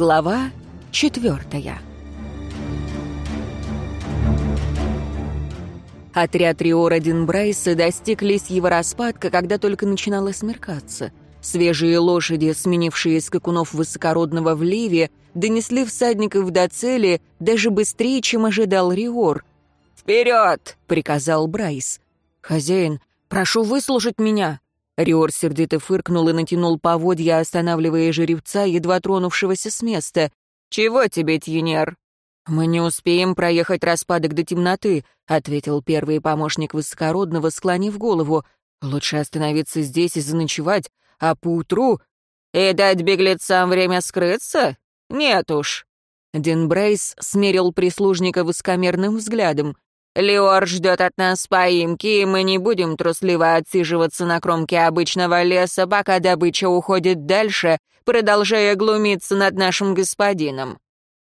Глава четвертая. Отряд Риора Динбрайса достиг лисьего распадка, когда только начинало смеркаться. Свежие лошади, сменившие скакунов высокородного в Ливе, донесли всадников до цели даже быстрее, чем ожидал Риор. «Вперед!» — приказал Брайс. «Хозяин, прошу выслушать меня!» Риор сердито фыркнул и натянул поводья, останавливая жеребца, едва тронувшегося с места. «Чего тебе, Тьенер?» «Мы не успеем проехать распадок до темноты», — ответил первый помощник высокородного, склонив голову. «Лучше остановиться здесь и заночевать, а поутру...» «И дать беглецам время скрыться? Нет уж». Дин Брейс смерил прислужника высокомерным взглядом. Леор ждет от нас поимки, и мы не будем трусливо отсиживаться на кромке обычного леса, пока добыча уходит дальше, продолжая глумиться над нашим господином».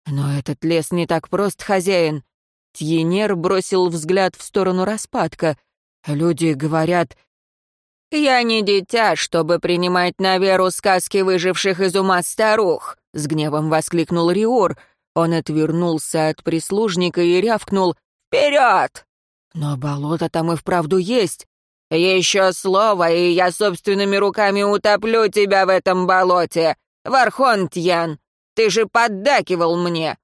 «Но этот лес не так прост, хозяин». Тьенер бросил взгляд в сторону распадка. «Люди говорят...» «Я не дитя, чтобы принимать на веру сказки выживших из ума старух», — с гневом воскликнул Риор. Он отвернулся от прислужника и рявкнул Вперед!» «Но болото там и вправду есть». «Еще слово, и я собственными руками утоплю тебя в этом болоте! Вархонтьян, ты же поддакивал мне!»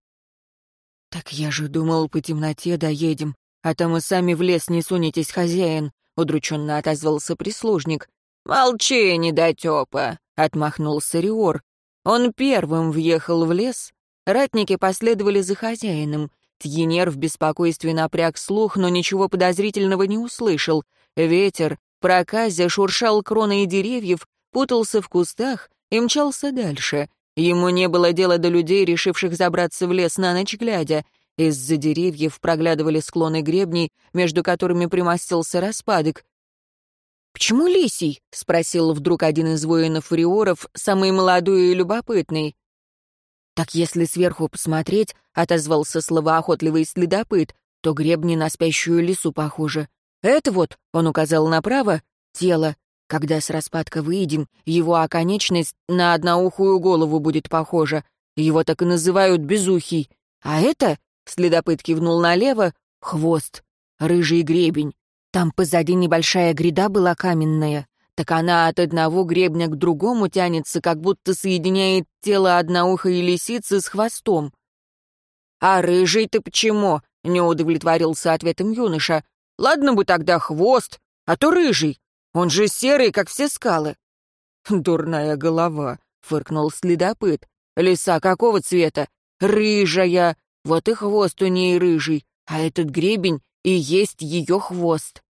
«Так я же думал, по темноте доедем, а там и сами в лес не сунетесь, хозяин», — удрученно отозвался прислужник. «Молчи, недотепа», — отмахнулся Риор. Он первым въехал в лес, ратники последовали за хозяином. Тьенер в беспокойстве напряг слух, но ничего подозрительного не услышал. Ветер, проказя, шуршал кроной деревьев, путался в кустах и мчался дальше. Ему не было дела до людей, решивших забраться в лес на ночь глядя. Из-за деревьев проглядывали склоны гребней, между которыми примостился распадок. «Почему лисий?» — спросил вдруг один из воинов-риоров, самый молодой и любопытный. «Так если сверху посмотреть», — отозвался словоохотливый следопыт, «то гребни на спящую лису похожи. Это вот», — он указал направо, — «тело. Когда с распадка выйдем, его оконечность на одноухую голову будет похожа. Его так и называют безухий. А это, — следопыт кивнул налево, — хвост, рыжий гребень. Там позади небольшая гряда была каменная так она от одного гребня к другому тянется, как будто соединяет тело одноухой лисицы с хвостом. «А рыжий ты почему?» — не удовлетворился ответом юноша. «Ладно бы тогда хвост, а то рыжий. Он же серый, как все скалы». «Дурная голова», — фыркнул следопыт. «Лиса какого цвета? Рыжая. Вот и хвост у ней рыжий, а этот гребень и есть ее хвост».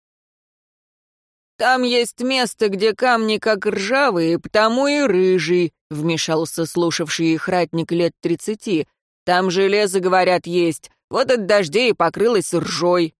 «Там есть место, где камни как ржавые, потому и рыжий», — вмешался слушавший их ратник лет тридцати. «Там железо, говорят, есть. Вот от дождей покрылось ржой».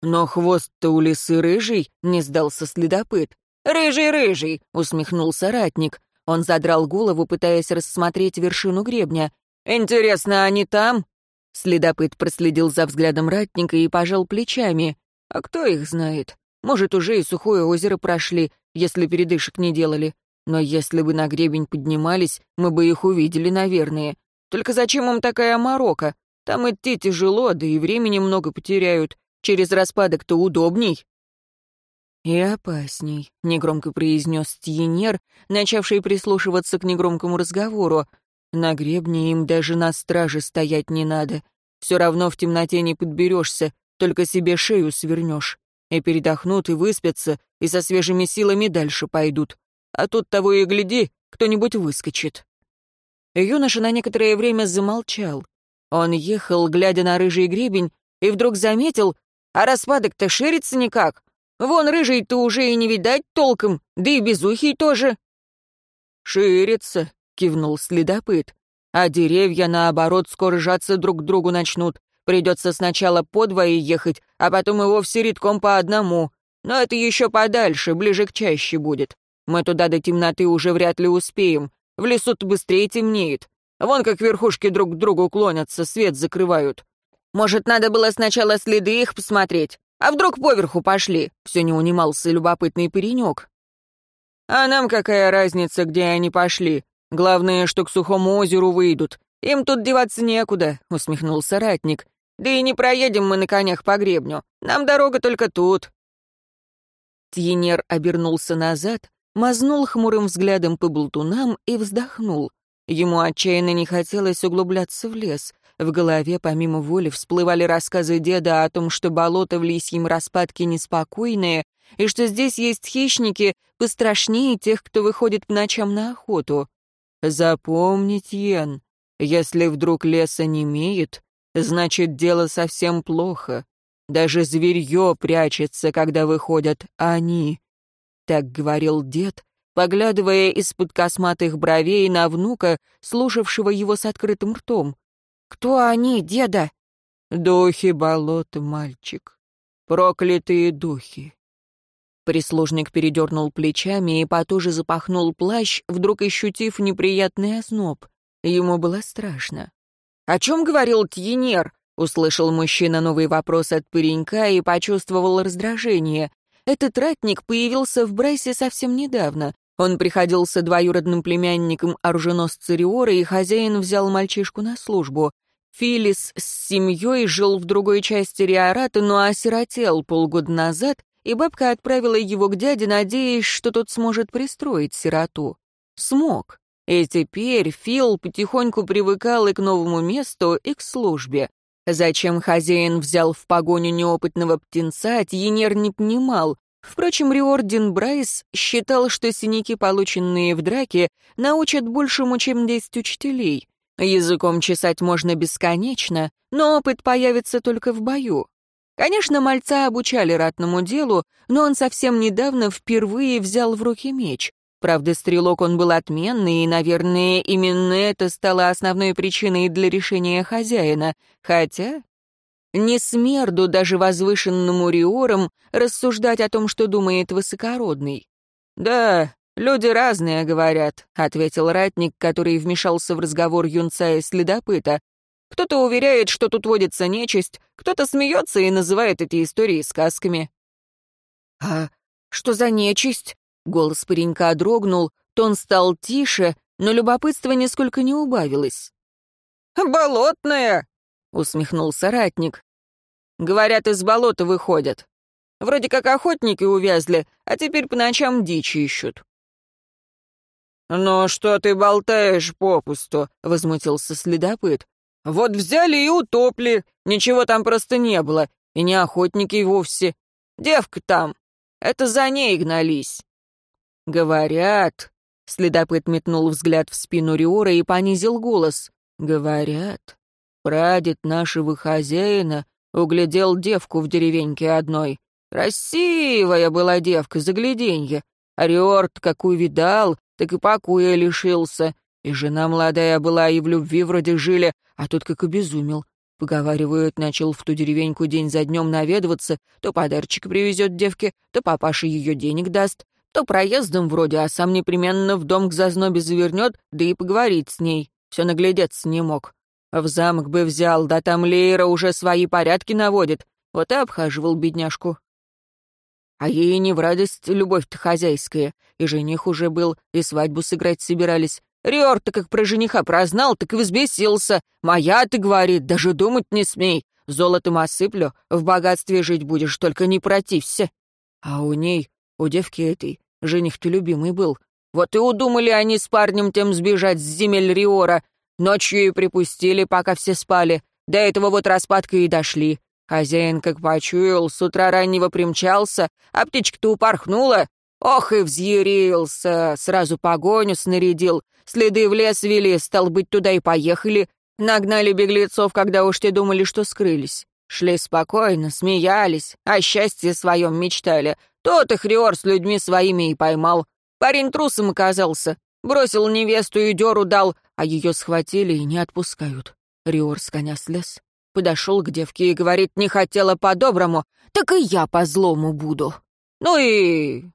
«Но хвост-то у лисы рыжий», — не сдался следопыт. «Рыжий-рыжий», — усмехнулся ратник. Он задрал голову, пытаясь рассмотреть вершину гребня. «Интересно, они там?» Следопыт проследил за взглядом ратника и пожал плечами. «А кто их знает? Может, уже и сухое озеро прошли, если передышек не делали. Но если бы на гребень поднимались, мы бы их увидели, наверное. Только зачем им такая морока? Там идти тяжело, да и времени много потеряют. Через распадок-то удобней. «И опасней», — негромко произнес Тьенер, начавший прислушиваться к негромкому разговору. «На гребне им даже на страже стоять не надо. Все равно в темноте не подберешься, только себе шею свернешь и передохнут, и выспятся, и со свежими силами дальше пойдут. А тут того и гляди, кто-нибудь выскочит». Юноша на некоторое время замолчал. Он ехал, глядя на рыжий гребень, и вдруг заметил, а распадок-то ширится никак. Вон рыжий-то уже и не видать толком, да и безухий тоже. «Ширится», — кивнул следопыт, «а деревья, наоборот, скоро жаться друг к другу начнут. Придется сначала подвое ехать, а потом и вовсе редком по одному. Но это еще подальше, ближе к чаще будет. Мы туда до темноты уже вряд ли успеем. В лесу-то быстрее темнеет. Вон как верхушки друг к другу клонятся, свет закрывают. Может, надо было сначала следы их посмотреть? А вдруг поверху пошли?» Все не унимался любопытный паренек. «А нам какая разница, где они пошли? Главное, что к сухому озеру выйдут. «Им тут деваться некуда», — усмехнулся ратник. «Да и не проедем мы на конях по гребню. Нам дорога только тут». Тьенер обернулся назад, мазнул хмурым взглядом по болтунам и вздохнул. Ему отчаянно не хотелось углубляться в лес. В голове помимо воли всплывали рассказы деда о том, что болото в лисьем распадке неспокойное, и что здесь есть хищники пострашнее тех, кто выходит по ночам на охоту. Запомнить, Йен, если вдруг леса не имеет, значит, дело совсем плохо. Даже зверье прячется, когда выходят они. Так говорил дед, поглядывая из-под косматых бровей на внука, слушавшего его с открытым ртом. «Кто они, деда?» «Духи болота, мальчик. Проклятые духи. Прислужник передернул плечами и потуже запахнул плащ, вдруг ощутив неприятный озноб. Ему было страшно. «О чем говорил Тьенер?» — услышал мужчина новый вопрос от паренька и почувствовал раздражение. Этот ратник появился в Брайсе совсем недавно. Он приходился двоюродным племянником оруженосца Риора, и хозяин взял мальчишку на службу. Филис с семьей жил в другой части Риората, но осиротел полгода назад и бабка отправила его к дяде, надеясь, что тот сможет пристроить сироту. Смог. И теперь Фил потихоньку привыкал и к новому месту, и к службе. Зачем хозяин взял в погоню неопытного птенца, Тьенер не понимал. Впрочем, Риордин Брайс считал, что синяки, полученные в драке, научат большему, чем десять учителей. Языком чесать можно бесконечно, но опыт появится только в бою. Конечно, мальца обучали ратному делу, но он совсем недавно впервые взял в руки меч. Правда, стрелок он был отменный, и, наверное, именно это стало основной причиной для решения хозяина. Хотя не смерду даже возвышенному риорам рассуждать о том, что думает высокородный. «Да, люди разные говорят», — ответил ратник, который вмешался в разговор юнца и следопыта. Кто-то уверяет, что тут водится нечисть, кто-то смеется и называет эти истории сказками. «А что за нечисть?» Голос паренька дрогнул, тон стал тише, но любопытство нисколько не убавилось. «Болотная!» — усмехнулся ратник. «Говорят, из болота выходят. Вроде как охотники увязли, а теперь по ночам дичь ищут». «Ну что ты болтаешь попусту?» — возмутился следопыт. Вот взяли и утопли, ничего там просто не было, и не охотники вовсе. Девка там, это за ней гнались. Говорят, следопыт метнул взгляд в спину Риора и понизил голос. Говорят, прадед нашего хозяина углядел девку в деревеньке одной. Красивая была девка, загляденье. Ариорт какую видал, так и покоя лишился. И жена молодая была, и в любви вроде жили, а тут как обезумел. Поговаривают, начал в ту деревеньку день за днем наведываться, то подарочек привезет девке, то папаша ее денег даст, то проездом вроде, а сам непременно в дом к зазнобе завернет, да и поговорить с ней. Все наглядеться не мог. В замок бы взял, да там Лейра уже свои порядки наводит. Вот и обхаживал бедняжку. А ей не в радость любовь-то хозяйская. И жених уже был, и свадьбу сыграть собирались. Риор-то как про жениха прознал, так и взбесился. Моя, ты, говорит, даже думать не смей. Золотом осыплю, в богатстве жить будешь, только не протився. А у ней, у девки этой, жених-то любимый был. Вот и удумали они с парнем тем сбежать с земель Риора. Ночью и припустили, пока все спали. До этого вот распадка и дошли. Хозяин, как почуял, с утра раннего примчался, а птичка-то упорхнула. Ох и взъярился, сразу погоню снарядил. Следы в лес вели, стал быть, туда и поехали. Нагнали беглецов, когда уж те думали, что скрылись. Шли спокойно, смеялись, о счастье своем мечтали. Тот их Риор с людьми своими и поймал. Парень трусом оказался. Бросил невесту и дёру дал, а ее схватили и не отпускают. Риор с коня слез, подошел к девке и говорит, не хотела по-доброму, так и я по-злому буду. Ну и...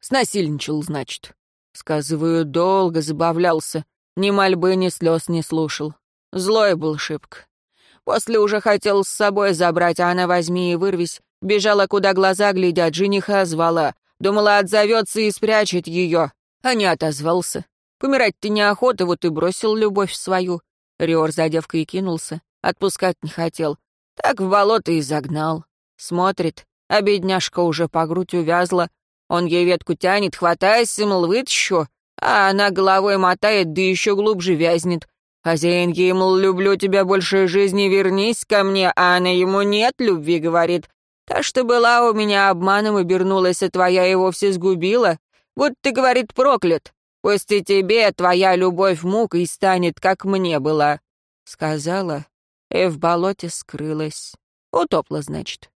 Снасильничал, значит. Сказываю, долго забавлялся. Ни мольбы, ни слез не слушал. Злой был шибко. После уже хотел с собой забрать, а она возьми и вырвись. Бежала, куда глаза глядят, жениха звала. Думала, отзовется и спрячет ее. А не отозвался. Помирать ты неохота, вот и бросил любовь свою. Риор за девкой кинулся, отпускать не хотел. Так в болото и загнал. Смотрит, а бедняжка уже по грудь увязла. Он ей ветку тянет, хватайся, мол, вытащу, а она головой мотает, да еще глубже вязнет. Хозяин ей, мол, люблю тебя больше жизни, вернись ко мне, а она ему нет любви, говорит. Та, что была у меня обманом обернулась, а твоя и вовсе сгубила. Вот ты, говорит, проклят. Пусть и тебе твоя любовь мукой станет, как мне была. Сказала, и в болоте скрылась. Утопла, значит.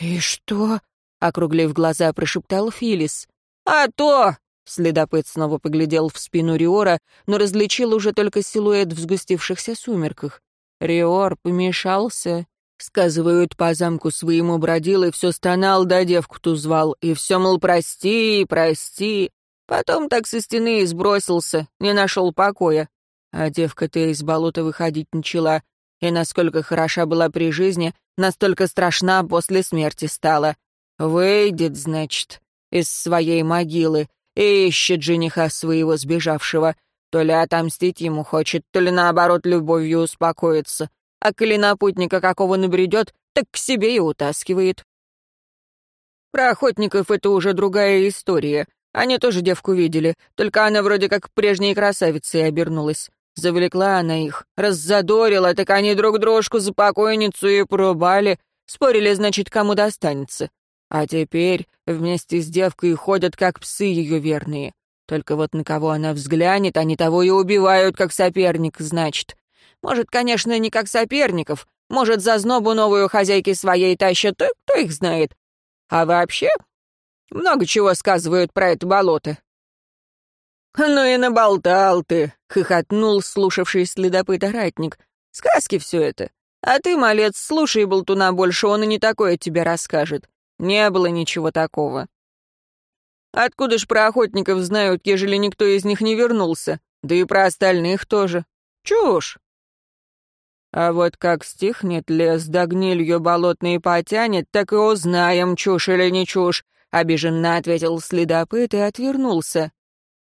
«И что?» — округлив глаза, прошептал Филис. «А то!» — следопыт снова поглядел в спину Риора, но различил уже только силуэт в сгустившихся сумерках. Риор помешался. Сказывают, по замку своему бродил и все стонал, да девку ту звал, и все, мол, прости, прости. Потом так со стены и сбросился, не нашел покоя. А девка-то из болота выходить начала, и насколько хороша была при жизни, настолько страшна после смерти стала. Выйдет, значит, из своей могилы и ищет жениха своего сбежавшего. То ли отомстить ему хочет, то ли наоборот любовью успокоиться. А коли напутника какого набредет, так к себе и утаскивает. Про охотников это уже другая история. Они тоже девку видели, только она вроде как прежней красавицей обернулась. Завлекла она их, раззадорила, так они друг дружку за покойницу и порубали. Спорили, значит, кому достанется. А теперь вместе с девкой ходят, как псы ее верные. Только вот на кого она взглянет, они того и убивают, как соперник, значит. Может, конечно, не как соперников, может, за знобу новую хозяйки своей тащат, кто их знает. А вообще, много чего сказывают про это болото. «Ну и наболтал ты!» — хохотнул слушавший следопыта ратник. «Сказки все это. А ты, малец, слушай болтуна больше, он и не такое тебе расскажет. Не было ничего такого». «Откуда ж про охотников знают, ежели никто из них не вернулся? Да и про остальных тоже. Чушь!» А вот как стихнет лес, да гнилью болотный потянет, так и узнаем, чушь или не чушь, — обиженно ответил следопыт и отвернулся.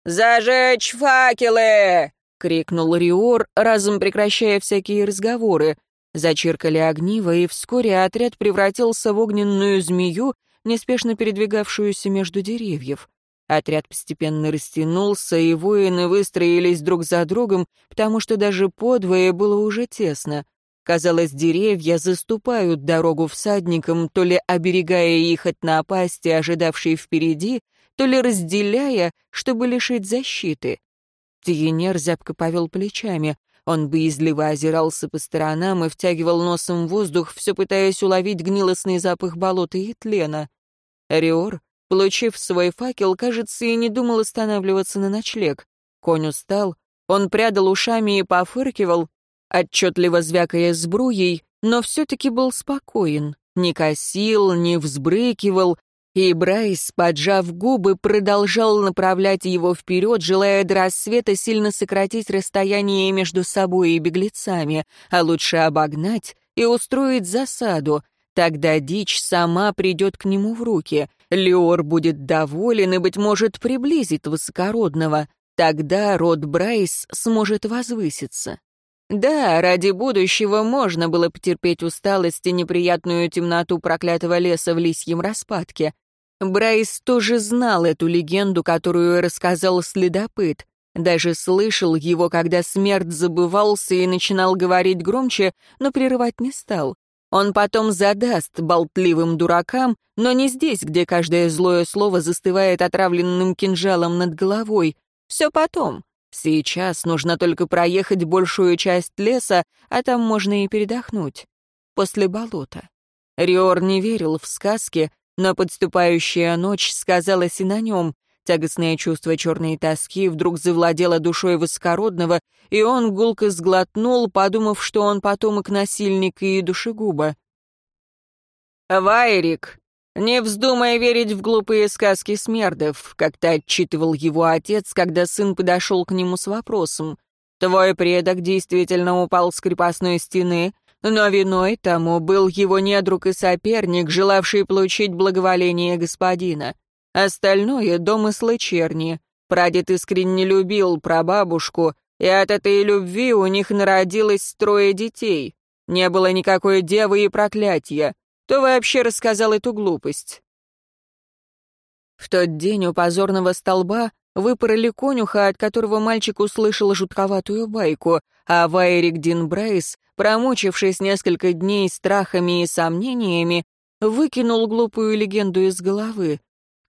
«Зажечь факелы!» — крикнул Риор, разом прекращая всякие разговоры. Зачиркали огниво, и вскоре отряд превратился в огненную змею, неспешно передвигавшуюся между деревьев. Отряд постепенно растянулся, и воины выстроились друг за другом, потому что даже подвое было уже тесно. Казалось, деревья заступают дорогу всадникам, то ли оберегая их от напасти, ожидавшей впереди, то ли разделяя, чтобы лишить защиты. Тиенер зябко повел плечами. Он боязливо озирался по сторонам и втягивал носом воздух, все пытаясь уловить гнилостный запах болота и тлена. Риор, получив свой факел, кажется, и не думал останавливаться на ночлег. Конь устал, он прядал ушами и пофыркивал, отчетливо звякая сбруей, но все-таки был спокоен, не косил, не взбрыкивал, и Брайс, поджав губы, продолжал направлять его вперед, желая до рассвета сильно сократить расстояние между собой и беглецами, а лучше обогнать и устроить засаду. Тогда дичь сама придет к нему в руки. Леор будет доволен и, быть может, приблизит высокородного. Тогда род Брайс сможет возвыситься. Да, ради будущего можно было потерпеть усталость и неприятную темноту проклятого леса в лисьем распадке. Брайс тоже знал эту легенду, которую рассказал следопыт. Даже слышал его, когда смерть забывался и начинал говорить громче, но прерывать не стал. Он потом задаст болтливым дуракам, но не здесь, где каждое злое слово застывает отравленным кинжалом над головой. Все потом. Сейчас нужно только проехать большую часть леса, а там можно и передохнуть. После болота. Риор не верил в сказки, но подступающая ночь сказалась и на нем. Тягостное чувство черной тоски вдруг завладело душой высокородного, и он гулко сглотнул, подумав, что он потомок насильника и душегуба. «Вайрик, не вздумай верить в глупые сказки смердов», как-то отчитывал его отец, когда сын подошел к нему с вопросом. «Твой предок действительно упал с крепостной стены, но виной тому был его недруг и соперник, желавший получить благоволение господина. Остальное — домыслы черни. Прадед искренне любил прабабушку, и от этой любви у них народилось трое детей. Не было никакой девы и проклятия. Кто вообще рассказал эту глупость?» В тот день у позорного столба выпороли конюха, от которого мальчик услышал жутковатую байку, а Вайрик Дин Брайс, промучившись несколько дней страхами и сомнениями, выкинул глупую легенду из головы.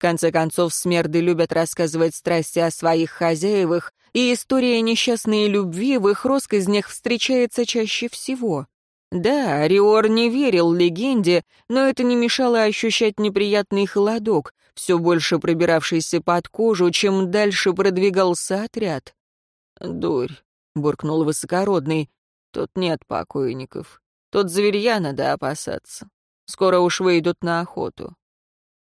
Конце концов, смерды любят рассказывать страсти о своих хозяевах, и история несчастной любви в их россказнях встречается чаще всего. Да, Риор не верил легенде, но это не мешало ощущать неприятный холодок, все больше пробиравшийся под кожу, чем дальше продвигался отряд. «Дурь», — буркнул высокородный, — «тут нет покойников. Тут зверья надо опасаться. Скоро уж выйдут на охоту».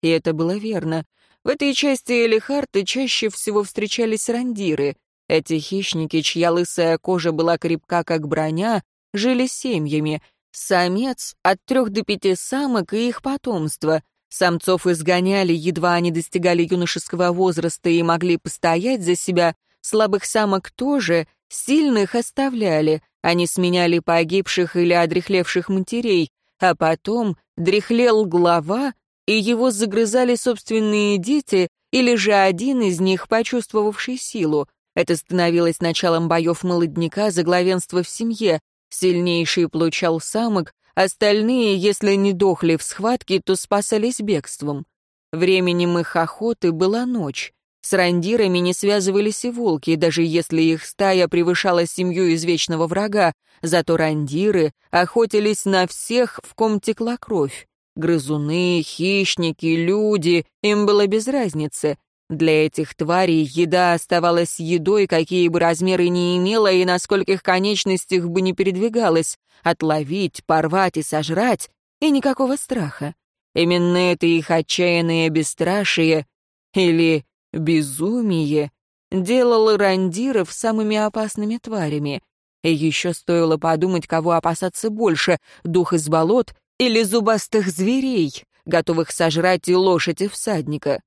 И это было верно. В этой части Элихарты чаще всего встречались рандиры. Эти хищники, чья лысая кожа была крепка, как броня, жили семьями. Самец от трех до пяти самок и их потомство. Самцов изгоняли, едва они достигали юношеского возраста и могли постоять за себя, слабых самок тоже, сильных оставляли, они сменяли погибших или одрехлевших матерей, а потом дряхлел глава, и его загрызали собственные дети или же один из них, почувствовавший силу. Это становилось началом боев молодняка за главенство в семье. Сильнейший получал самок, Остальные, если не дохли в схватке, то спасались бегством. Временем их охоты была ночь. С рандирами не связывались и волки, даже если их стая превышала семью извечного врага, зато рандиры охотились на всех, в ком текла кровь. Грызуны, хищники, люди, им было без разницы. Для этих тварей еда оставалась едой, какие бы размеры ни имела и на скольких конечностях бы не передвигалась. Отловить, порвать и сожрать — и никакого страха. Именно это их отчаянное бесстрашие или безумие делало рандиров самыми опасными тварями. И еще стоило подумать, кого опасаться больше — дух из болот или зубастых зверей, готовых сожрать и лошадь и всадника.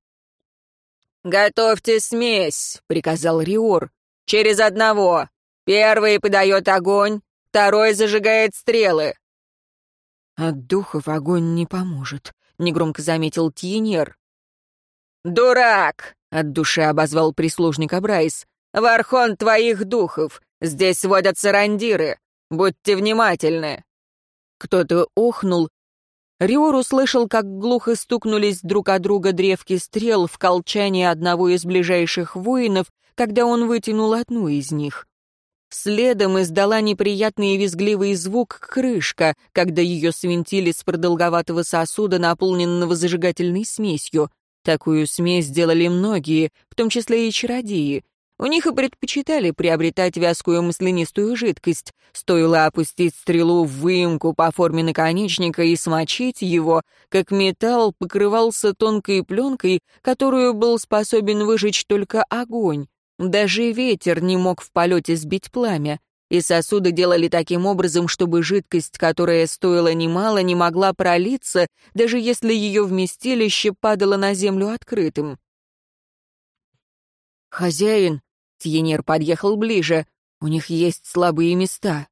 «Готовьте смесь», — приказал Риор. «Через одного. Первый подает огонь, второй зажигает стрелы». «От духов огонь не поможет», — негромко заметил Тьенер. «Дурак!» — от души обозвал прислужника Брайс. «Вархон твоих духов! Здесь водятся рандиры! Будьте внимательны!» Кто-то охнул, Риор услышал, как глухо стукнулись друг о друга древки стрел в колчании одного из ближайших воинов, когда он вытянул одну из них. Следом издала неприятный и визгливый звук крышка, когда ее свинтили с продолговатого сосуда, наполненного зажигательной смесью. Такую смесь делали многие, в том числе и чародеи. У них и предпочитали приобретать вязкую маслянистую жидкость. Стоило опустить стрелу в выемку по форме наконечника и смочить его, как металл покрывался тонкой пленкой, которую был способен выжечь только огонь. Даже ветер не мог в полете сбить пламя. И сосуды делали таким образом, чтобы жидкость, которая стоила немало, не могла пролиться, даже если ее вместилище падало на землю открытым. «Хозяин», Тьенер подъехал ближе. У них есть слабые места.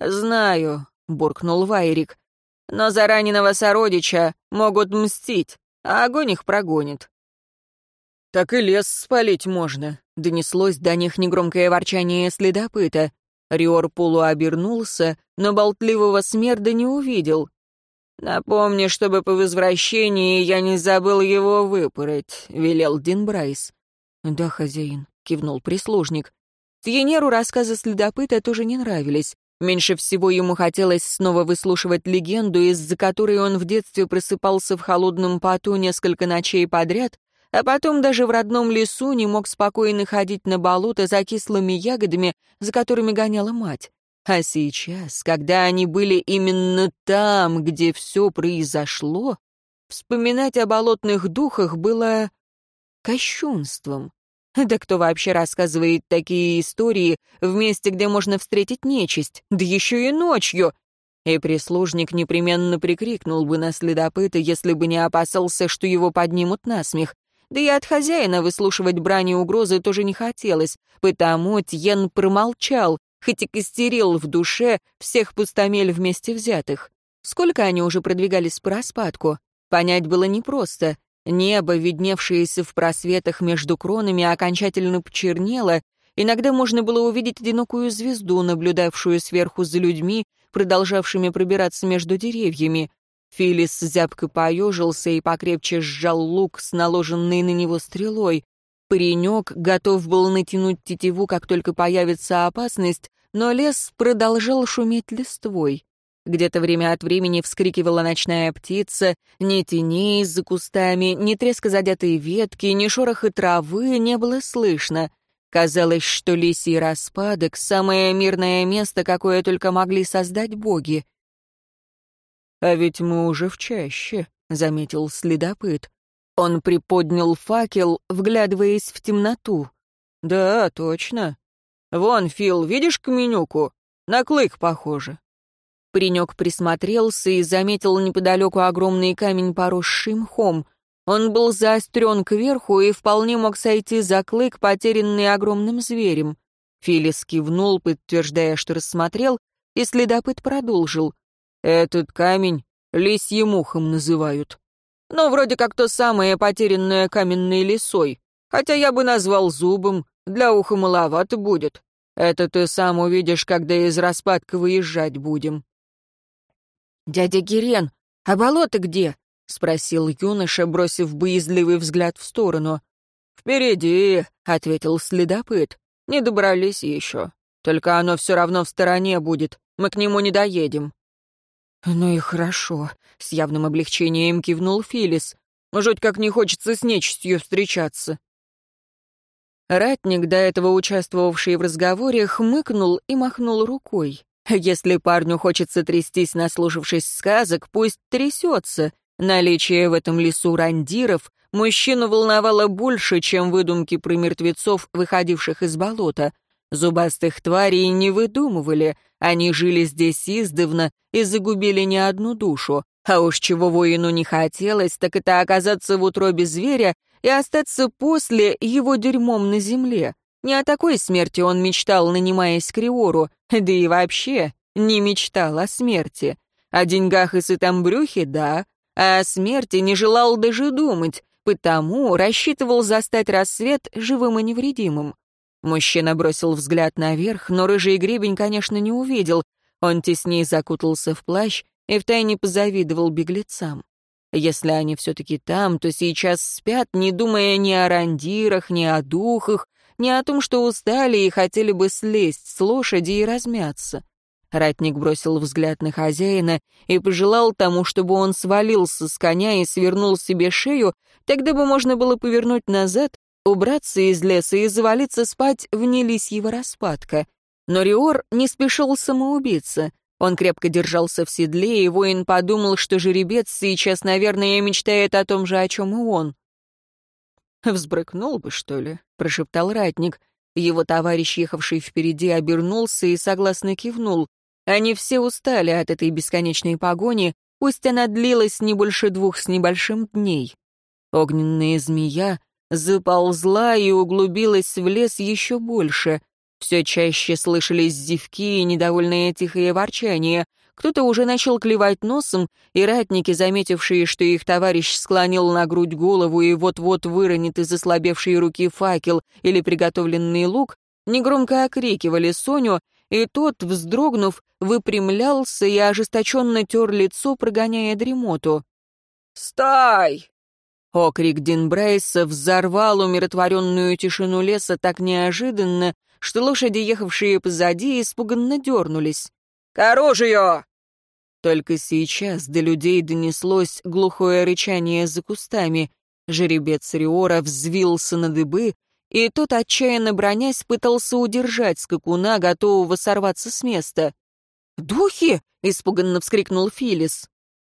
«Знаю», — буркнул Вайрик. «Но за раненого сородича могут мстить, а огонь их прогонит». «Так и лес спалить можно», — донеслось до них негромкое ворчание следопыта. Риор Пулу обернулся, но болтливого смерда не увидел. «Напомни, чтобы по возвращении я не забыл его выпороть», — велел Дин Брайс. «Да, хозяин», — кивнул прислужник. Тьенеру рассказы следопыта тоже не нравились. Меньше всего ему хотелось снова выслушивать легенду, из-за которой он в детстве просыпался в холодном поту несколько ночей подряд, а потом даже в родном лесу не мог спокойно ходить на болото за кислыми ягодами, за которыми гоняла мать. А сейчас, когда они были именно там, где все произошло, вспоминать о болотных духах было кощунством. Да кто вообще рассказывает такие истории в месте, где можно встретить нечисть, да еще и ночью? И прислужник непременно прикрикнул бы на следопыта, если бы не опасался, что его поднимут на смех. Да и от хозяина выслушивать брани угрозы тоже не хотелось, потому Тьен промолчал, хоть и костерил в душе всех пустомель вместе взятых. Сколько они уже продвигались по распадку? Понять было непросто. Небо, видневшееся в просветах между кронами, окончательно почернело, иногда можно было увидеть одинокую звезду, наблюдавшую сверху за людьми, продолжавшими пробираться между деревьями. Филис зябко поежился и покрепче сжал лук с наложенной на него стрелой. Паренек готов был натянуть тетиву, как только появится опасность, но лес продолжал шуметь листвой. Где-то время от времени вскрикивала ночная птица, ни теней за кустами, ни треска задятой ветки, ни шороха травы не было слышно. Казалось, что лисий распадок — самое мирное место, какое только могли создать боги. «А ведь мы уже в чаще», — заметил следопыт. Он приподнял факел, вглядываясь в темноту. «Да, точно. Вон, Фил, видишь каменюку? На клык похоже». Паренек присмотрелся и заметил неподалеку огромный камень, поросший мхом. Он был заострен кверху и вполне мог сойти за клык, потерянный огромным зверем. Филис кивнул, подтверждая, что рассмотрел, и следопыт продолжил. «Этот камень лисьим ухом называют. Но вроде как то самое потерянное каменной лисой. Хотя я бы назвал зубом, для уха маловато будет. Это ты сам увидишь, когда из распадка выезжать будем». «Дядя Гирен, а болото где?» — спросил юноша, бросив боязливый взгляд в сторону. «Впереди», — ответил следопыт. «Не добрались еще. Только оно все равно в стороне будет. Мы к нему не доедем». «Ну и хорошо», — с явным облегчением кивнул Филис. «Жуть как не хочется с нечистью встречаться». Ратник, до этого участвовавший в разговоре, хмыкнул и махнул рукой. Если парню хочется трястись, наслушавшись сказок, пусть трясется. Наличие в этом лесу рандиров мужчину волновало больше, чем выдумки про мертвецов, выходивших из болота. Зубастых тварей не выдумывали, они жили здесь издавна и загубили не одну душу. А уж чего воину не хотелось, так это оказаться в утробе зверя и остаться после его дерьмом на земле. Не о такой смерти он мечтал, нанимаясь к Риору, да и вообще не мечтал о смерти. О деньгах и сытом брюхе — да, а о смерти не желал даже думать, потому рассчитывал застать рассвет живым и невредимым. Мужчина бросил взгляд наверх, но рыжий гребень, конечно, не увидел. Он теснее закутался в плащ и втайне позавидовал беглецам. Если они все-таки там, то сейчас спят, не думая ни о рандирах, ни о духах, ни о том, что устали и хотели бы слезть с лошади и размяться. Ратник бросил взгляд на хозяина и пожелал тому, чтобы он свалился с коня и свернул себе шею, тогда бы можно было повернуть назад, убраться из леса и завалиться спать в нелисьего распадка. Но Риор не спешил самоубиться. Он крепко держался в седле, и воин подумал, что жеребец сейчас, наверное, мечтает о том же, о чем и он. «Взбрыкнул бы, что ли?» — прошептал ратник. Его товарищ, ехавший впереди, обернулся и согласно кивнул. Они все устали от этой бесконечной погони, пусть она длилась не больше двух с небольшим дней. Огненная змея заползла и углубилась в лес еще больше. Все чаще слышались зевки и недовольное тихое ворчание. Кто-то уже начал клевать носом, и ратники, заметившие, что их товарищ склонил на грудь голову и вот-вот выронит из ослабевшей руки факел или приготовленный лук, негромко окрикивали Соню, и тот, вздрогнув, выпрямлялся и ожесточенно тер лицо, прогоняя дремоту. «Стой!» Окрик Динбрейса взорвал умиротворенную тишину леса так неожиданно, что лошади, ехавшие позади, испуганно дернулись. «К оружию!» Только сейчас до людей донеслось глухое рычание за кустами. Жеребец Риора взвился на дыбы, и тот, отчаянно бронясь, пытался удержать скакуна, готового сорваться с места. «Духи!» — испуганно вскрикнул Филис.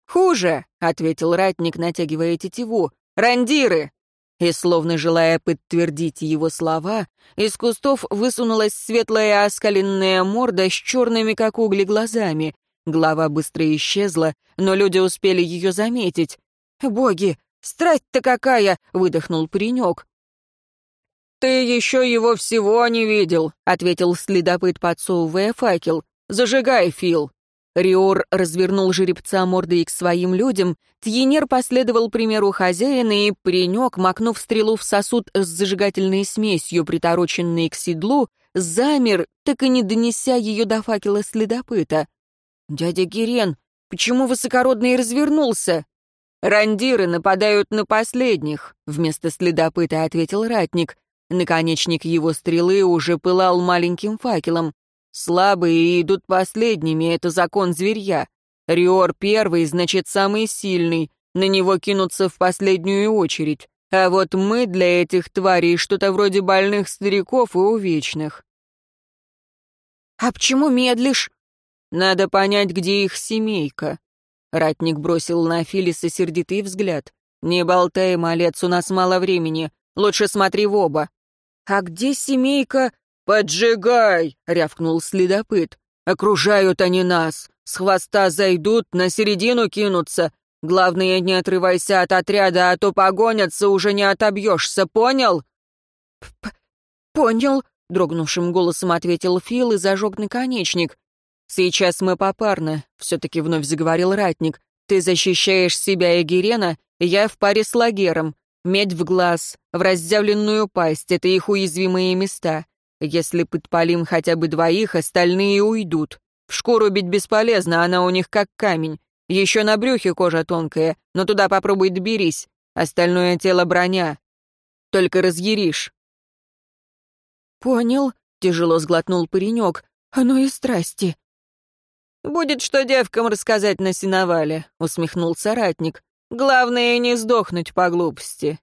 «Хуже!» — ответил ратник, натягивая тетиву. «Рандиры! И, словно желая подтвердить его слова, из кустов высунулась светлая оскаленная морда с черными, как угли, глазами. Голова быстро исчезла, но люди успели ее заметить. «Боги! Страсть-то какая!» — выдохнул паренек. «Ты еще его всего не видел», — ответил следопыт, подсовывая факел. «Зажигай, Фил». Риор развернул жеребца мордой к своим людям, Тьенер последовал примеру хозяина, и паренек, макнув стрелу в сосуд с зажигательной смесью, притороченной к седлу, замер, так и не донеся ее до факела следопыта. «Дядя Герен, почему высокородный развернулся?» «Рандиры нападают на последних», — вместо следопыта ответил ратник. Наконечник его стрелы уже пылал маленьким факелом. Слабые идут последними, это закон зверья. Риор первый, значит, самый сильный. На него кинутся в последнюю очередь. А вот мы для этих тварей что-то вроде больных стариков и увечных. «А почему медлишь?» «Надо понять, где их семейка». Ратник бросил на Филиса сердитый взгляд. «Не болтай, малец, у нас мало времени. Лучше смотри в оба». «А где семейка?» «Поджигай!» — рявкнул следопыт. «Окружают они нас. С хвоста зайдут, на середину кинутся. Главное, не отрывайся от отряда, а то погонятся, уже не отобьешься, понял?» П «Понял», — дрогнувшим голосом ответил Фил и зажег наконечник. «Сейчас мы попарно», — все-таки вновь заговорил ратник. «Ты защищаешь себя и Герена, я в паре с Лагером. Медь в глаз, в разъявленную пасть — это их уязвимые места. Если подпалим хотя бы двоих, остальные уйдут. В шкуру бить бесполезно, она у них как камень. Еще на брюхе кожа тонкая, но туда попробуй доберись. Остальное тело броня. Только разъяришь». «Понял», — тяжело сглотнул паренек. «Оно и страсти». «Будет что девкам рассказать на сеновале», — усмехнулся ратник. «Главное, не сдохнуть по глупости».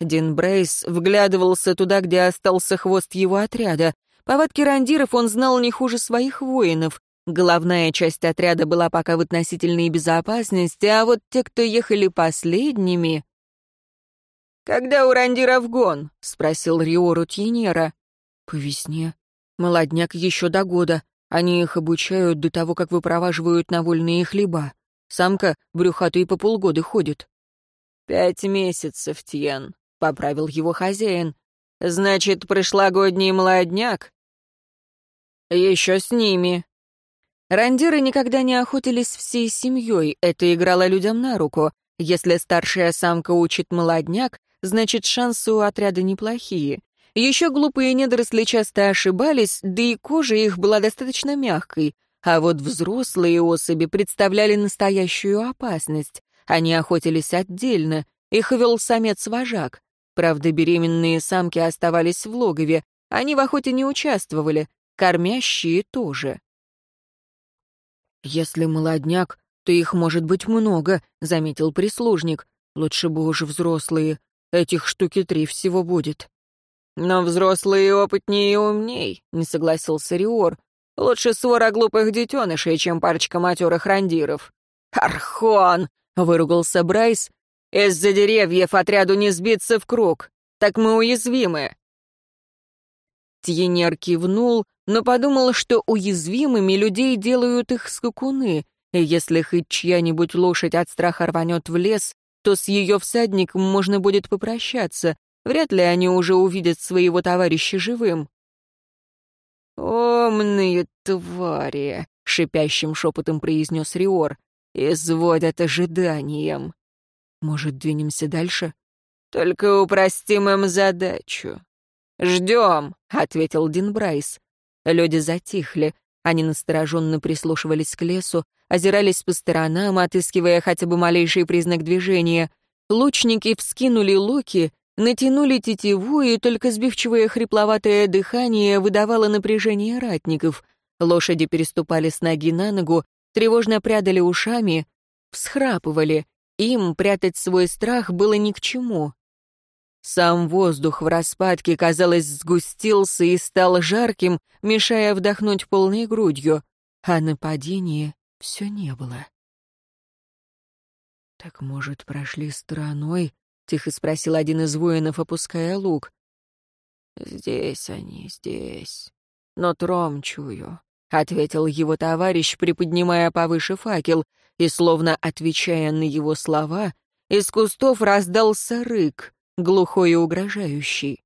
Дин Брейс вглядывался туда, где остался хвост его отряда. Повадки рандиров он знал не хуже своих воинов. Головная часть отряда была пока в относительной безопасности, а вот те, кто ехали последними... «Когда у рандиров гон?» — спросил Риору Тьенера. «По весне. Молодняк еще до года. Они их обучают до того, как выпроваживают на вольные хлеба. Самка брюхатый по полгода ходит». «Пять месяцев, Тьен», — поправил его хозяин. «Значит, прошлогодний молодняк?» «Еще с ними». Рандиры никогда не охотились всей семьей, это играло людям на руку. Если старшая самка учит молодняк, значит, шансы у отряда неплохие. Еще глупые недоросли часто ошибались, да и кожа их была достаточно мягкой, а вот взрослые особи представляли настоящую опасность. Они охотились отдельно, их вел самец-вожак. Правда, беременные самки оставались в логове, они в охоте не участвовали, кормящие тоже. «Если молодняк, то их может быть много», — заметил прислужник. «Лучше бы уже взрослые. Этих штуки три всего будет». «Но взрослые опытнее и умней», — не согласился Риор. «Лучше свора глупых детенышей, чем парочка матерых рандиров». «Архон!» — выругался Брайс. «Из-за деревьев отряду не сбиться в круг. Так мы уязвимы». Тьенер кивнул, но подумал, что уязвимыми людей делают их скакуны, и если хоть чья-нибудь лошадь от страха рванет в лес, то с ее всадником можно будет попрощаться, Вряд ли они уже увидят своего товарища живым. «Умные твари!» — шипящим шепотом произнес Риор. «Изводят ожиданием. Может, двинемся дальше?» «Только упростим им задачу». «Ждем», — ответил Дин Брайс. Люди затихли. Они настороженно прислушивались к лесу, озирались по сторонам, отыскивая хотя бы малейший признак движения. Лучники вскинули луки, Натянули тетиву, и только сбивчивое хрипловатое дыхание выдавало напряжение ратников. Лошади переступали с ноги на ногу, тревожно прядали ушами, всхрапывали. Им прятать свой страх было ни к чему. Сам воздух в распадке, казалось, сгустился и стал жарким, мешая вдохнуть полной грудью, а нападения все не было. «Так, может, прошли стороной?» — тихо спросил один из воинов, опуская лук. «Здесь они, здесь. Но тром чую», — ответил его товарищ, приподнимая повыше факел, и, словно отвечая на его слова, из кустов раздался рык, глухой и угрожающий.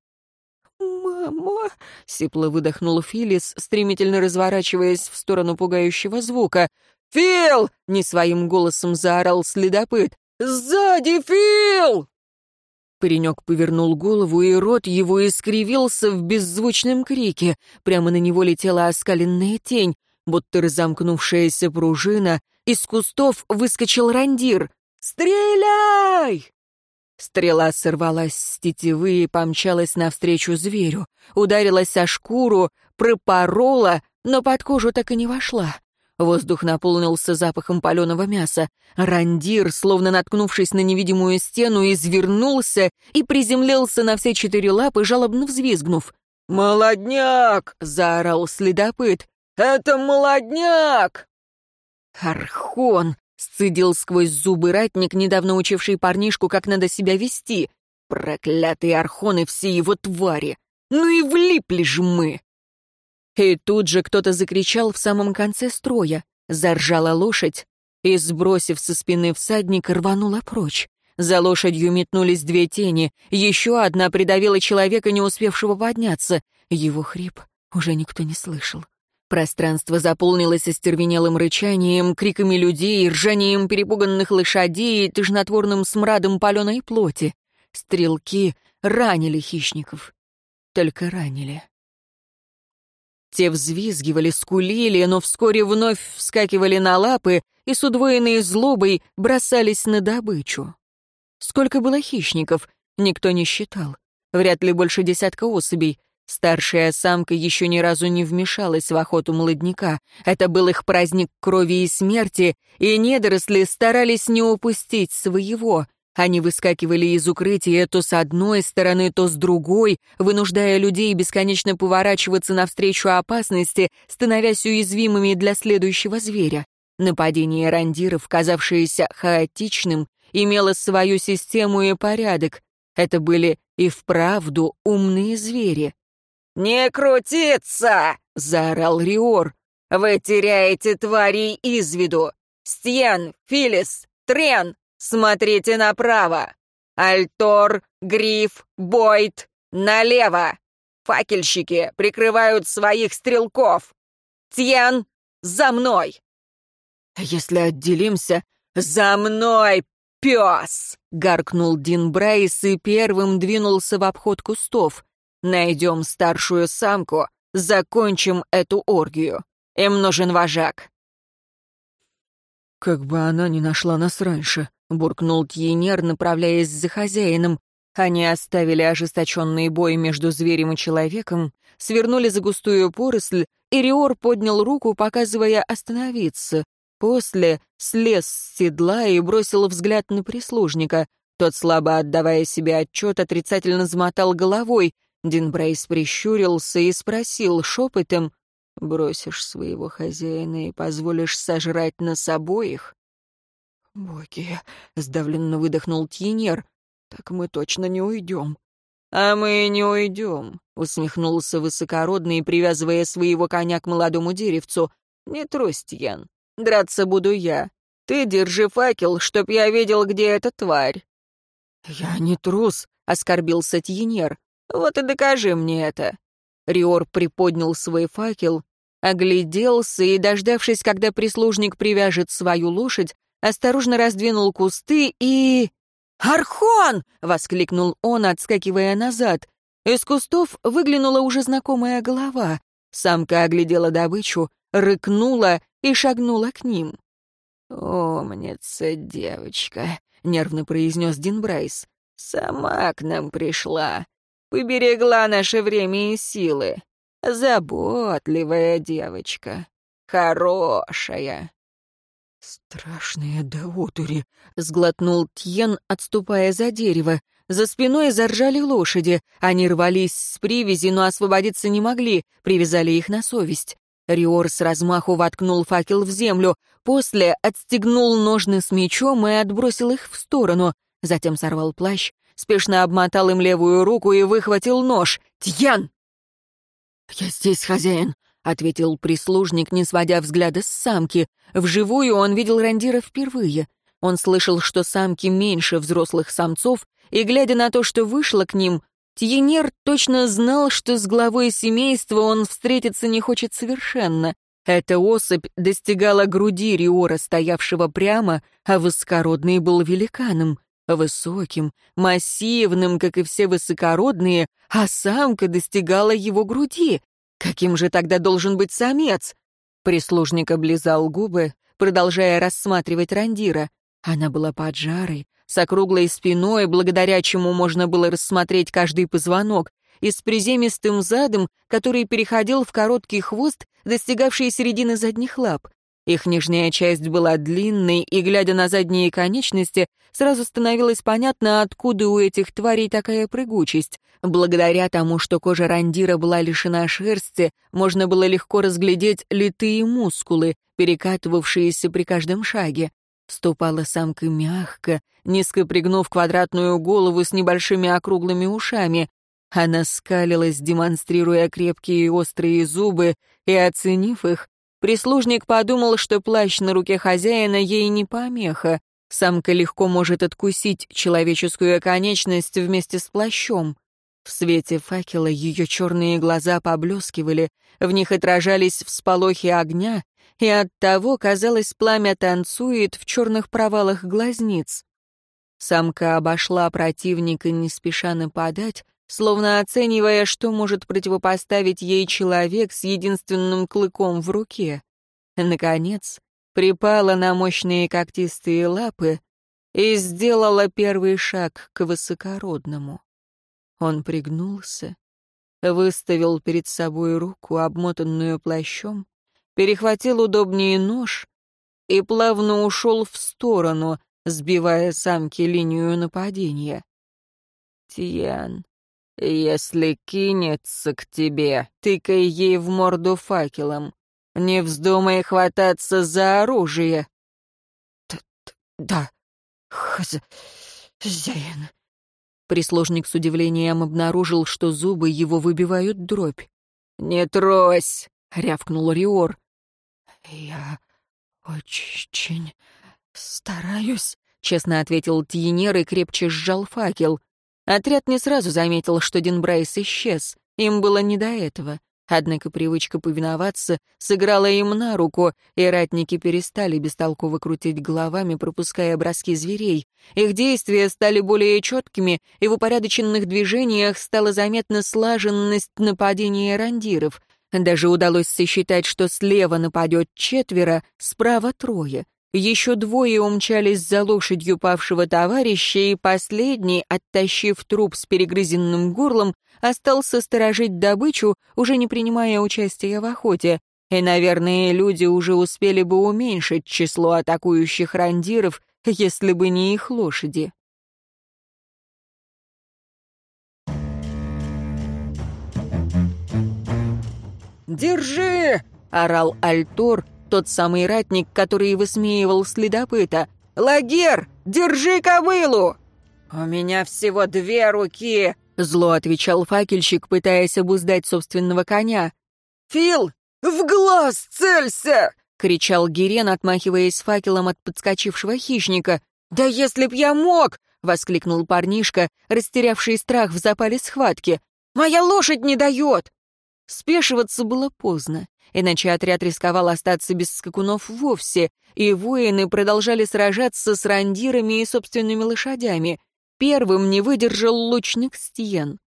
«Мама!» — сипло выдохнул Филис, стремительно разворачиваясь в сторону пугающего звука. «Фил!» — не своим голосом заорал следопыт. «Сзади, Фил!» Паренек повернул голову, и рот его искривился в беззвучном крике. Прямо на него летела оскаленная тень, будто разомкнувшаяся пружина. Из кустов выскочил рандир. «Стреляй!» Стрела сорвалась с тетивы и помчалась навстречу зверю. Ударилась о шкуру, пропорола, но под кожу так и не вошла. Воздух наполнился запахом паленого мяса. Рандир, словно наткнувшись на невидимую стену, извернулся и приземлился на все четыре лапы, жалобно взвизгнув. «Молодняк!» — заорал следопыт. «Это молодняк!» «Архон!» — сцедил сквозь зубы ратник, недавно учивший парнишку, как надо себя вести. «Проклятые архоны все его твари! Ну и влипли же мы!» И тут же кто-то закричал в самом конце строя. Заржала лошадь и, сбросив со спины всадника, рванула прочь. За лошадью метнулись две тени. Еще одна придавила человека, не успевшего подняться. Его хрип уже никто не слышал. Пространство заполнилось остервенелым рычанием, криками людей, ржанием перепуганных лошадей и тошнотворным смрадом паленой плоти. Стрелки ранили хищников. Только ранили. Те взвизгивали, скулили, но вскоре вновь вскакивали на лапы и с удвоенной злобой бросались на добычу. Сколько было хищников, никто не считал. Вряд ли больше десятка особей. Старшая самка еще ни разу не вмешалась в охоту молодняка. Это был их праздник крови и смерти, и недоросли старались не упустить своего — они выскакивали из укрытия то с одной стороны, то с другой, вынуждая людей бесконечно поворачиваться навстречу опасности, становясь уязвимыми для следующего зверя. Нападение рандиров, казавшееся хаотичным, имело свою систему и порядок. Это были и вправду умные звери. «Не крутиться!» — заорал Риор. «Вы теряете тварей из виду! Стьян, Филис, Трен, Смотрите направо! Альтор, Гриф, Бойт, налево! Факельщики прикрывают своих стрелков! Тьян, за мной!» «Если отделимся, за мной, пес!» — гаркнул Дин Брайс и первым двинулся в обход кустов. «Найдем старшую самку, закончим эту оргию. Им нужен вожак». «Как бы она ни нашла нас раньше», — буркнул Тьенер, направляясь за хозяином. Они оставили ожесточенный бой между зверем и человеком, свернули за густую поросль, и Риор поднял руку, показывая остановиться. После слез с седла и бросил взгляд на прислужника. Тот, слабо отдавая себе отчет, отрицательно замотал головой. Дин Брейс прищурился и спросил шепотом, «Бросишь своего хозяина и позволишь сожрать нас обоих?» «Боги!» — сдавленно выдохнул Тьенер. «Так мы точно не уйдем». «А мы не уйдем», — усмехнулся высокородный, привязывая своего коня к молодому деревцу. «Не трусь, Тьен. Драться буду я. Ты держи факел, чтоб я видел, где эта тварь». «Я не трус», — оскорбился Тьенер. «Вот и докажи мне это». Риор приподнял свой факел, огляделся и, дождавшись, когда прислужник привяжет свою лошадь, осторожно раздвинул кусты и... «Архон!» — воскликнул он, отскакивая назад. Из кустов выглянула уже знакомая голова. Самка оглядела добычу, рыкнула и шагнула к ним. «Умница девочка», — нервно произнес Дин Брайс. «Сама к нам пришла. Поберегла наше время и силы. Заботливая девочка. Хорошая». «Страшные даотури!» — сглотнул Тьен, отступая за дерево. За спиной заржали лошади. Они рвались с привязи, но освободиться не могли, привязали их на совесть. Риор с размаху воткнул факел в землю, после отстегнул ножны с мечом и отбросил их в сторону. Затем сорвал плащ, спешно обмотал им левую руку и выхватил нож. «Тьян!» «Я здесь, хозяин!» — ответил прислужник, не сводя взгляда с самки. Вживую он видел Рандира впервые. Он слышал, что самки меньше взрослых самцов, и, глядя на то, что вышло к ним, Тьенер точно знал, что с главой семейства он встретиться не хочет совершенно. Эта особь достигала груди Риора, стоявшего прямо, а высокородный был великаном, высоким, массивным, как и все высокородные, а самка достигала его груди. Каким же тогда должен быть самец? Прислужник облизал губы, продолжая рассматривать Рандира. Она была поджарой, с округлой спиной, благодаря чему можно было рассмотреть каждый позвонок, и с приземистым задом, который переходил в короткий хвост, достигавший середины задних лап. Их нижняя часть была длинной, и, глядя на задние конечности, сразу становилось понятно, откуда у этих тварей такая прыгучесть. Благодаря тому, что кожа рандира была лишена шерсти, можно было легко разглядеть литые мускулы, перекатывавшиеся при каждом шаге. Ступала самка мягко, низко пригнув квадратную голову с небольшими округлыми ушами. Она скалилась, демонстрируя крепкие и острые зубы, и, оценив их, прислужник подумал, что плащ на руке хозяина ей не помеха. Самка легко может откусить человеческую конечность вместе с плащом. В свете факела ее черные глаза поблескивали, в них отражались всполохи огня, и оттого, казалось, пламя танцует в черных провалах глазниц. Самка обошла противника, не спеша нападать, словно оценивая, что может противопоставить ей человек с единственным клыком в руке. Наконец, припала на мощные когтистые лапы и сделала первый шаг к высокородному. Он пригнулся, выставил перед собой руку, обмотанную плащом, перехватил удобнее нож и плавно ушел в сторону, сбивая самки линию нападения. «Тьян, если кинется к тебе, тыкай ей в морду факелом. Не вздумай хвататься за оружие». «Да, хозяин». Прислужник с удивлением обнаружил, что зубы его выбивают дробь. «Не трось!» — рявкнул Риор. «Я очень стараюсь», — честно ответил Тьенер и крепче сжал факел. Отряд не сразу заметил, что Динбрайс исчез. Им было не до этого. Однако привычка повиноваться сыграла им на руку, и ратники перестали бестолково крутить головами, пропуская броски зверей. Их действия стали более четкими, и в упорядоченных движениях стала заметна слаженность нападения рандиров. Даже удалось сосчитать, что слева нападет четверо, справа трое. Еще двое умчались за лошадью павшего товарища, и последний, оттащив труп с перегрызенным горлом, остался сторожить добычу, уже не принимая участия в охоте. И, наверное, люди уже успели бы уменьшить число атакующих рандиров, если бы не их лошади. «Держи!» — орал Альтор, тот самый ратник, который высмеивал следопыта. «Лагер, держи кобылу!» «У меня всего две руки!» — зло отвечал факельщик, пытаясь обуздать собственного коня. «Фил, в глаз целься!» — кричал Гирен, отмахиваясь факелом от подскочившего хищника. «Да если б я мог!» — воскликнул парнишка, растерявший страх в запале схватки. «Моя лошадь не дает!» Спешиваться было поздно, иначе отряд рисковал остаться без скакунов вовсе, и воины продолжали сражаться с рандирами и собственными лошадями. Первым не выдержал лучник Стиен.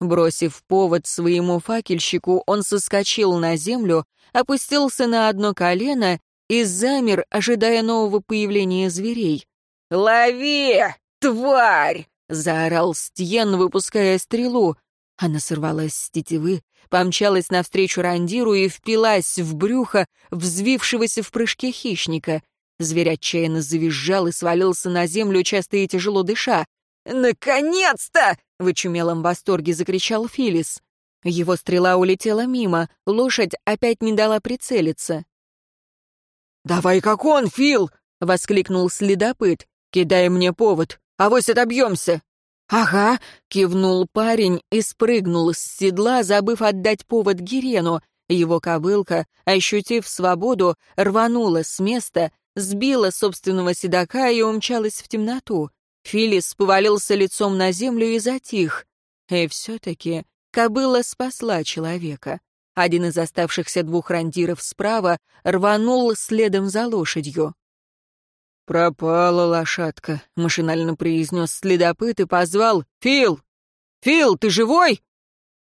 Бросив повод своему факельщику, он соскочил на землю, опустился на одно колено и замер, ожидая нового появления зверей. «Лови, тварь!» — заорал Стиен, выпуская стрелу. Она сорвалась с тетивы, помчалась навстречу рандиру и впилась в брюхо взвившегося в прыжке хищника. Зверь отчаянно завизжал и свалился на землю, часто и тяжело дыша. «Наконец-то!» — в очумелом восторге закричал Филис. Его стрела улетела мимо, лошадь опять не дала прицелиться. «Давай как он, Фил!» — воскликнул следопыт. «Кидай мне повод, авось отобьемся!» «Ага», — кивнул парень и спрыгнул с седла, забыв отдать повод Гирену. Его кобылка, ощутив свободу, рванула с места, сбила собственного седока и умчалась в темноту. Филис повалился лицом на землю и затих. И все-таки кобыла спасла человека. Один из оставшихся двух рандиров справа рванул следом за лошадью. «Пропала лошадка», — машинально произнес следопыт и позвал «Фил! Фил, ты живой?»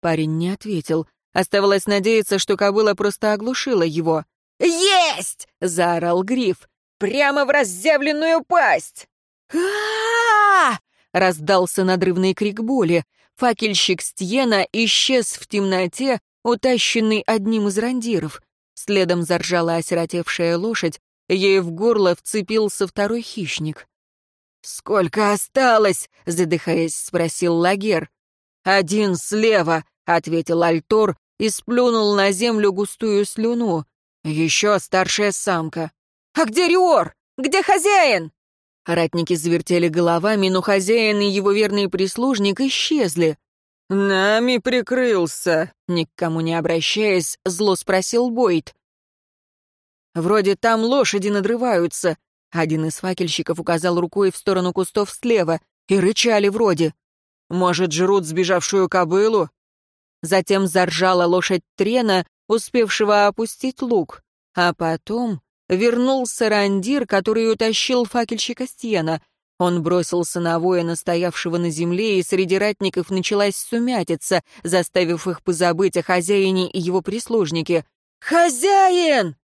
Парень не ответил. Оставалось надеяться, что кобыла просто оглушила его. «Есть!» — заорал Гриф. «Прямо в разъявленную пасть!» а раздался надрывный крик боли. Факельщик Стьена исчез в темноте, утащенный одним из рандиров. Следом заржала осиротевшая лошадь, ей в горло вцепился второй хищник. «Сколько осталось?» — задыхаясь, спросил Лагер. «Один слева», — ответил Альтор и сплюнул на землю густую слюну. «Еще старшая самка». «А где Риор? Где хозяин?» Ратники завертели головами, но хозяин и его верный прислужник исчезли. «Нами прикрылся», — ни к кому не обращаясь, зло спросил Бойд. «Вроде там лошади надрываются». Один из факельщиков указал рукой в сторону кустов слева, и рычали вроде. «Может, жрут сбежавшую кобылу?» Затем заржала лошадь Трена, успевшего опустить лук, а потом вернулся рандир, который утащил факельщика Стьена. Он бросился на воина, стоявшего на земле, и среди ратников началась сумятица, заставив их позабыть о хозяине и его прислужнике. «Хозяин!»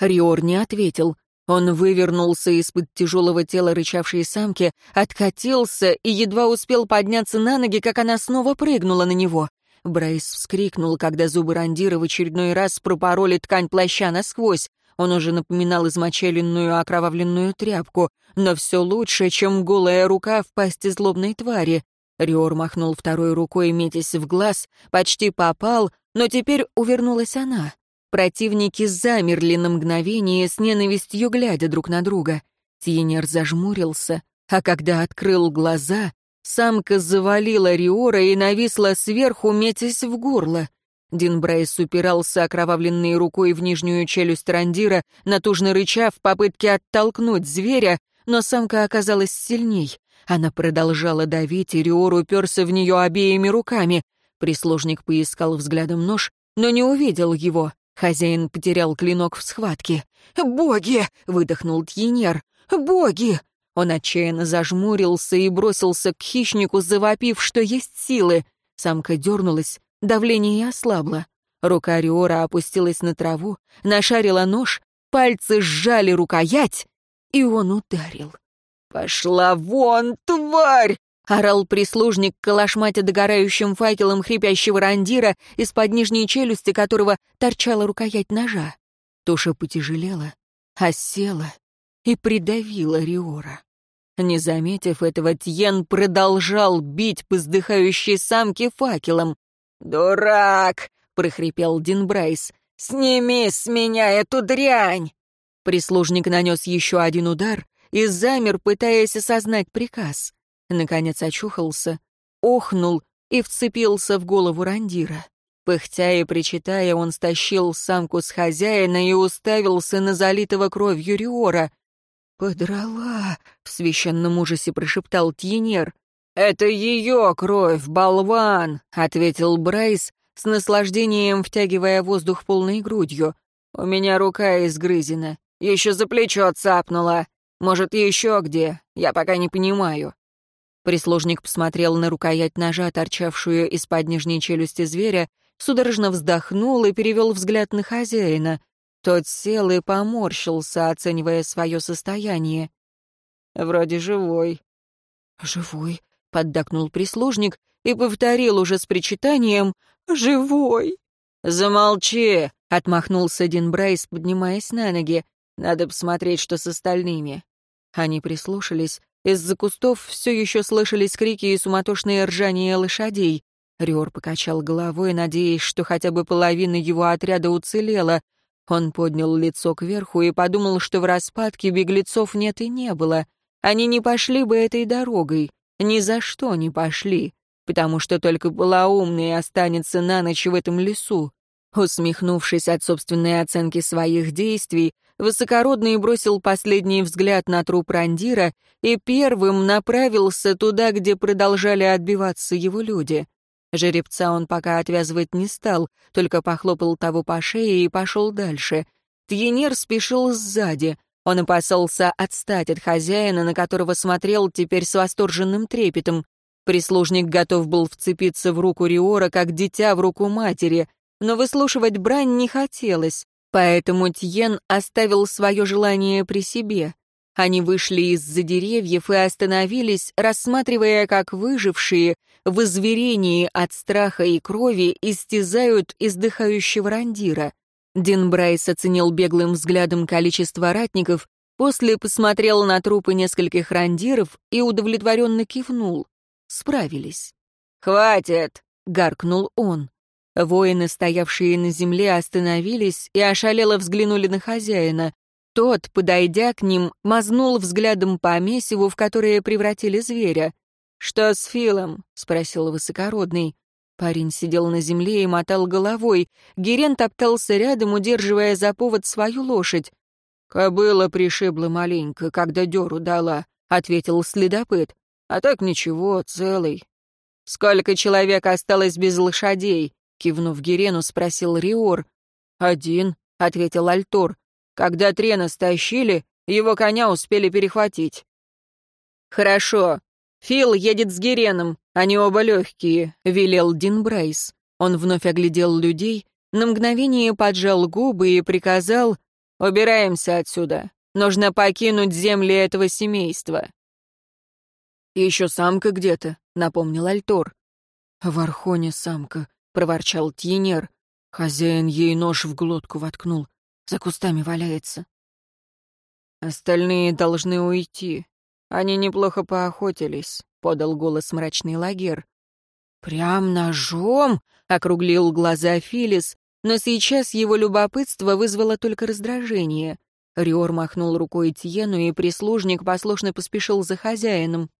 Риор не ответил. Он вывернулся из-под тяжелого тела рычавшей самки, откатился и едва успел подняться на ноги, как она снова прыгнула на него. Брайс вскрикнул, когда зубы рандира в очередной раз пропороли ткань плаща насквозь. Он уже напоминал измочаленную окровавленную тряпку, но все лучше, чем голая рука в пасти злобной твари. Риор махнул второй рукой, метясь в глаз, почти попал, но теперь увернулась она. Противники замерли на мгновение, с ненавистью глядя друг на друга. Тьенер зажмурился, а когда открыл глаза, самка завалила Риора и нависла сверху, метясь в горло. Дин Брайс упирался окровавленной рукой в нижнюю челюсть рандира, натужно рыча в попытке оттолкнуть зверя, но самка оказалась сильней. Она продолжала давить, и Риор уперся в нее обеими руками. Прислужник поискал взглядом нож, но не увидел его. Хозяин потерял клинок в схватке. «Боги!» — выдохнул Тьенер. «Боги!» Он отчаянно зажмурился и бросился к хищнику, завопив, что есть силы. Самка дернулась, Давление ослабло. Рука Риора опустилась на траву, нашарила нож, пальцы сжали рукоять, и он ударил. «Пошла вон, тварь!» — орал прислужник, калашматя догорающим факелом хрипящего рандира, из-под нижней челюсти которого торчала рукоять ножа. Туша потяжелела, осела и придавила Риора. Не заметив этого, Тьен продолжал бить по вздыхающей самке факелом. «Дурак!» — прохрипел Дин Брайс. «Сними с меня эту дрянь!» Прислужник нанес еще один удар и замер, пытаясь осознать приказ. Наконец очухался, охнул и вцепился в голову рандира. Пыхтя и причитая, он стащил самку с хозяина и уставился на залитого кровью Риора. «Подрала!» — в священном ужасе прошептал Тьенер. «Это ее кровь, болван!» — ответил Брайс, с наслаждением втягивая воздух полной грудью. «У меня рука изгрызена. Еще за плечо цапнула. Может, еще где? Я пока не понимаю». Прислужник посмотрел на рукоять ножа, торчавшую из-под нижней челюсти зверя, судорожно вздохнул и перевел взгляд на хозяина. Тот сел и поморщился, оценивая свое состояние. «Вроде живой». «Живой», — поддакнул прислужник и повторил уже с причитанием «Живой!» «Замолчи!» — отмахнулся Дин Брайс, поднимаясь на ноги. «Надо посмотреть, что с остальными». Они прислушались. Из-за кустов все еще слышались крики и суматошные ржания лошадей. Риор покачал головой, надеясь, что хотя бы половина его отряда уцелела. Он поднял лицо кверху и подумал, что в распадке беглецов нет и не было. Они не пошли бы этой дорогой ни за что не пошли, потому что только полоумный останется на ночь в этом лесу. Усмехнувшись от собственной оценки своих действий, Высокородный бросил последний взгляд на труп Рандира и первым направился туда, где продолжали отбиваться его люди. Жеребца он пока отвязывать не стал, только похлопал того по шее и пошел дальше. Тьенер спешил сзади. Он опасался отстать от хозяина, на которого смотрел теперь с восторженным трепетом. Прислужник готов был вцепиться в руку Риора, как дитя в руку матери, но выслушивать брань не хотелось. Поэтому Тьен оставил свое желание при себе. Они вышли из-за деревьев и остановились, рассматривая, как выжившие в изверении от страха и крови истязают издыхающего рандира. Дин Брайс оценил беглым взглядом количество ратников, после посмотрел на трупы нескольких рандиров и удовлетворенно кивнул. Справились. «Хватит!» — гаркнул он. Воины, стоявшие на земле, остановились и ошалело взглянули на хозяина. Тот, подойдя к ним, мазнул взглядом по месиву, в которое превратили зверя. «Что с Филом?» — спросил высокородный. Парень сидел на земле и мотал головой. Герен топтался рядом, удерживая за повод свою лошадь. «Кобыла пришибла маленько, когда дёру дала», — ответил следопыт. «А так ничего, целый». «Сколько человек осталось без лошадей?» Кивнув Герену, спросил Риор. «Один», — ответил Альтор. «Когда Трена стащили, его коня успели перехватить». «Хорошо. Фил едет с Гереном, они оба легкие», — велел Дин Брайс. Он вновь оглядел людей, на мгновение поджал губы и приказал «Убираемся отсюда. Нужно покинуть земли этого семейства». «Еще самка где-то», — напомнил Альтор. «В Архоне самка», проворчал Тьенер. Хозяин ей нож в глотку воткнул. За кустами валяется. «Остальные должны уйти. Они неплохо поохотились», — подал голос мрачный лагер. «Прям ножом?» — округлил глаза Филис, но сейчас его любопытство вызвало только раздражение. Риор махнул рукой Тьену, и прислужник послушно поспешил за хозяином.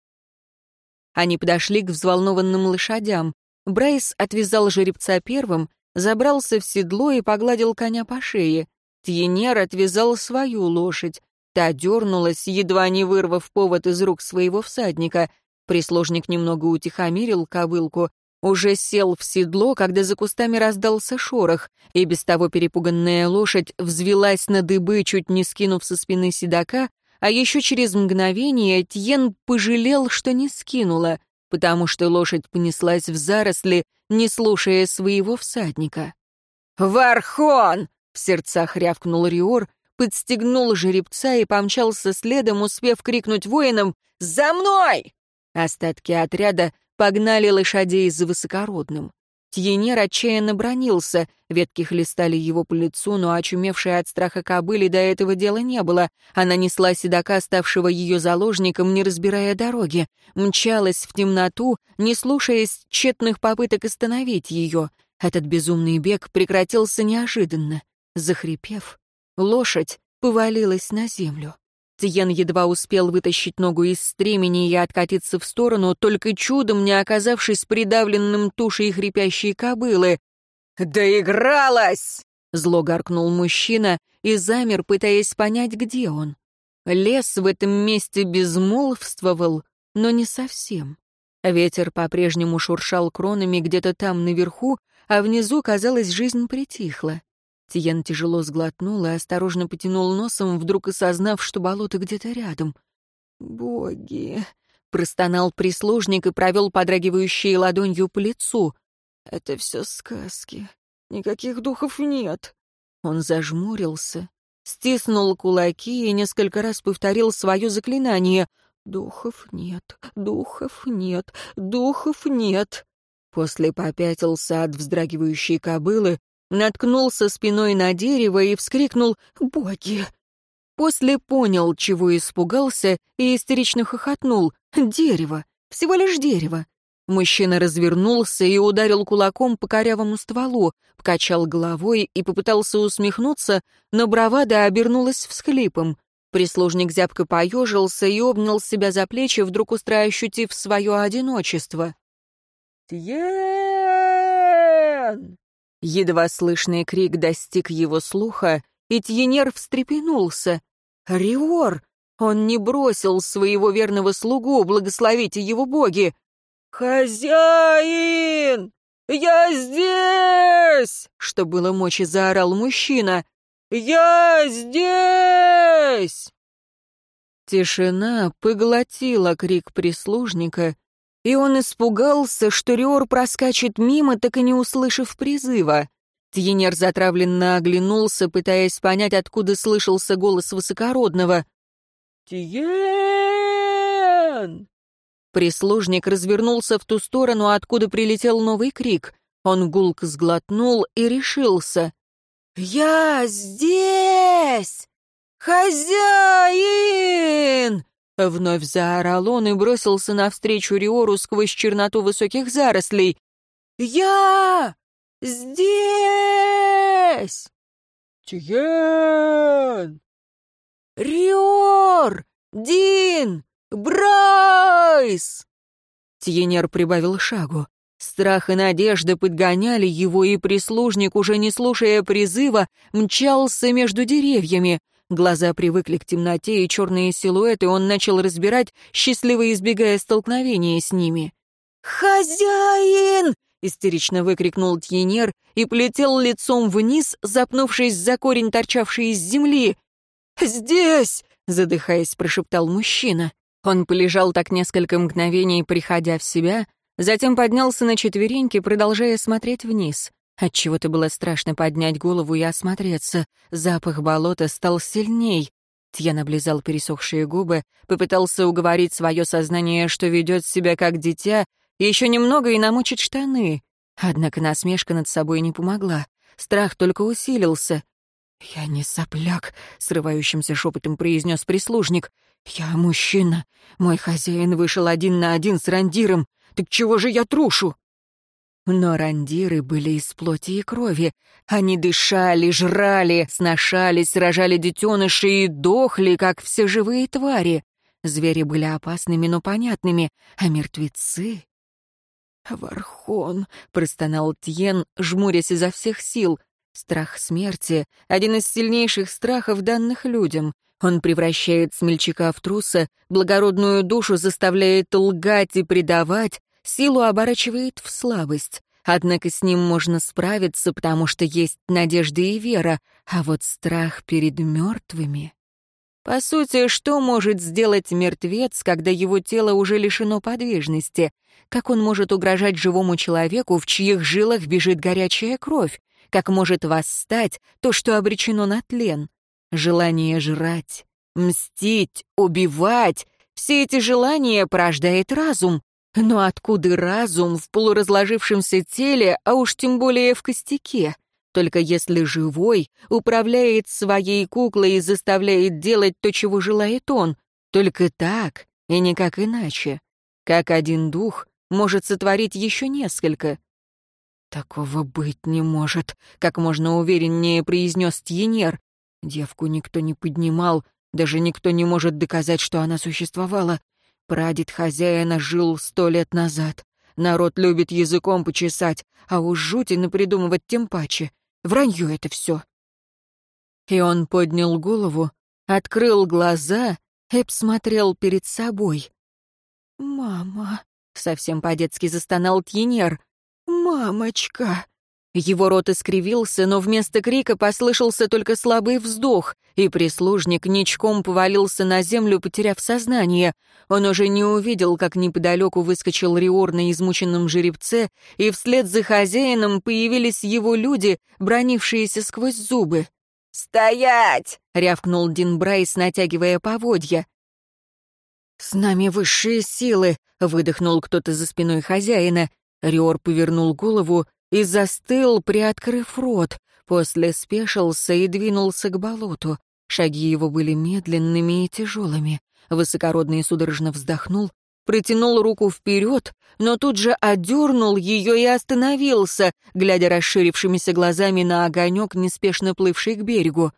Они подошли к взволнованным лошадям. Брайс отвязал жеребца первым, забрался в седло и погладил коня по шее. Тьенер отвязал свою лошадь. Та дернулась, едва не вырвав повод из рук своего всадника. Прислужник немного утихомирил кобылку, уже сел в седло, когда за кустами раздался шорох, и без того перепуганная лошадь взвелась на дыбы, чуть не скинув со спины седока, а еще через мгновение Тьен пожалел, что не скинула потому что лошадь понеслась в заросли, не слушая своего всадника. «Вархон!» — в сердцах рявкнул Риор, подстегнул жеребца и помчался следом, успев крикнуть воинам «За мной!». Остатки отряда погнали лошадей за высокородным. Тьенер отчаянно бронился, ветки хлестали его по лицу, но очумевшая от страха кобыли до этого дела не было. Она несла седока, ставшего ее заложником, не разбирая дороги, мчалась в темноту, не слушаясь тщетных попыток остановить ее. Этот безумный бег прекратился неожиданно. Захрипев, лошадь повалилась на землю. Тиен едва успел вытащить ногу из стремени и откатиться в сторону, только чудом не оказавшись придавленным тушей хрипящей кобылы. «Доигралась!» — зло гаркнул мужчина и замер, пытаясь понять, где он. Лес в этом месте безмолвствовал, но не совсем. Ветер по-прежнему шуршал кронами где-то там наверху, а внизу, казалось, жизнь притихла. Тиен тяжело сглотнул и осторожно потянул носом, вдруг осознав, что болото где-то рядом. «Боги!» — простонал прислужник и провел подрагивающей ладонью по лицу. «Это все сказки. Никаких духов нет». Он зажмурился, стиснул кулаки и несколько раз повторил свое заклинание. «Духов нет, духов нет, духов нет». После попятился от вздрагивающей кобылы, наткнулся спиной на дерево и вскрикнул «Боги!». После понял, чего испугался, и истерично хохотнул. «Дерево! Всего лишь дерево!» Мужчина развернулся и ударил кулаком по корявому стволу, покачал головой и попытался усмехнуться, но бравада обернулась всхлипом. Прислужник зябко поежился и обнял себя за плечи, вдруг устро ощутив свое одиночество. «Тьен!» Едва слышный крик достиг его слуха, и Тьенер встрепенулся. «Риор! Он не бросил своего верного слугу, благословите его боги!» «Хозяин! Я здесь!» Что было мочи, заорал мужчина. «Я здесь!» Тишина поглотила крик прислужника, и он испугался, что Риор проскачет мимо, так и не услышав призыва. Тьенер затравленно оглянулся, пытаясь понять, откуда слышался голос высокородного. «Тиен!» Прислужник развернулся в ту сторону, откуда прилетел новый крик. Он гулко сглотнул и решился. «Я здесь! Хозяин!» Вновь заорал он и бросился навстречу Риору сквозь черноту высоких зарослей. «Я здесь!» «Тиен!» «Риор! Дин! Брайс!» Тьенер прибавил шагу. Страх и надежда подгоняли его, и прислужник, уже не слушая призыва, мчался между деревьями. Глаза привыкли к темноте и черные силуэты он начал разбирать, счастливо избегая столкновения с ними. «Хозяин!» — истерично выкрикнул Тьенер и полетел лицом вниз, запнувшись за корень, торчавший из земли. «Здесь!» — задыхаясь, прошептал мужчина. Он полежал так несколько мгновений, приходя в себя, затем поднялся на четвереньки, продолжая смотреть вниз. Отчего-то было страшно поднять голову и осмотреться. Запах болота стал сильней. Тьян облизал пересохшие губы, попытался уговорить свое сознание, что ведет себя как дитя, еще немного и намочит штаны. Однако насмешка над собой не помогла. Страх только усилился. «Я не сопляк», — срывающимся шепотом произнес прислужник. «Я мужчина. Мой хозяин вышел один на один с рандиром. Так чего же я трушу?» Но рандиры были из плоти и крови. Они дышали, жрали, сношались, рожали детенышей и дохли, как все живые твари. Звери были опасными, но понятными, а мертвецы... «Вархон», — простонал Тьен, жмурясь изо всех сил. Страх смерти — один из сильнейших страхов, данных людям. Он превращает смельчака в труса, благородную душу заставляет лгать и предавать, силу оборачивает в слабость. Однако с ним можно справиться, потому что есть надежда и вера, а вот страх перед мертвыми... По сути, что может сделать мертвец, когда его тело уже лишено подвижности? Как он может угрожать живому человеку, в чьих жилах бежит горячая кровь? Как может восстать то, что обречено на тлен? Желание жрать, мстить, убивать — все эти желания порождает разум, но откуда разум в полуразложившемся теле, а уж тем более в костяке? Только если живой управляет своей куклой и заставляет делать то, чего желает он. Только так и никак иначе. Как один дух может сотворить еще несколько. «Такого быть не может», — как можно увереннее произнес Тьенер. Девку никто не поднимал, даже никто не может доказать, что она существовала. Прадед хозяина жил сто лет назад. Народ любит языком почесать, а уж жути напридумывать тем паче. Вранье это все. И он поднял голову, открыл глаза и посмотрел перед собой. «Мама!» — совсем по-детски застонал Тьенер. «Мамочка!» Его рот искривился, но вместо крика послышался только слабый вздох, и прислужник ничком повалился на землю, потеряв сознание. Он уже не увидел, как неподалеку выскочил Риор на измученном жеребце, и вслед за хозяином появились его люди, бронившиеся сквозь зубы. «Стоять!» — рявкнул Дин Брайс, натягивая поводья. «С нами высшие силы!» — выдохнул кто-то за спиной хозяина. Риор повернул голову и застыл, приоткрыв рот, после спешился и двинулся к болоту. Шаги его были медленными и тяжелыми. Высокородный судорожно вздохнул, протянул руку вперед, но тут же одернул ее и остановился, глядя расширившимися глазами на огонек, неспешно плывший к берегу.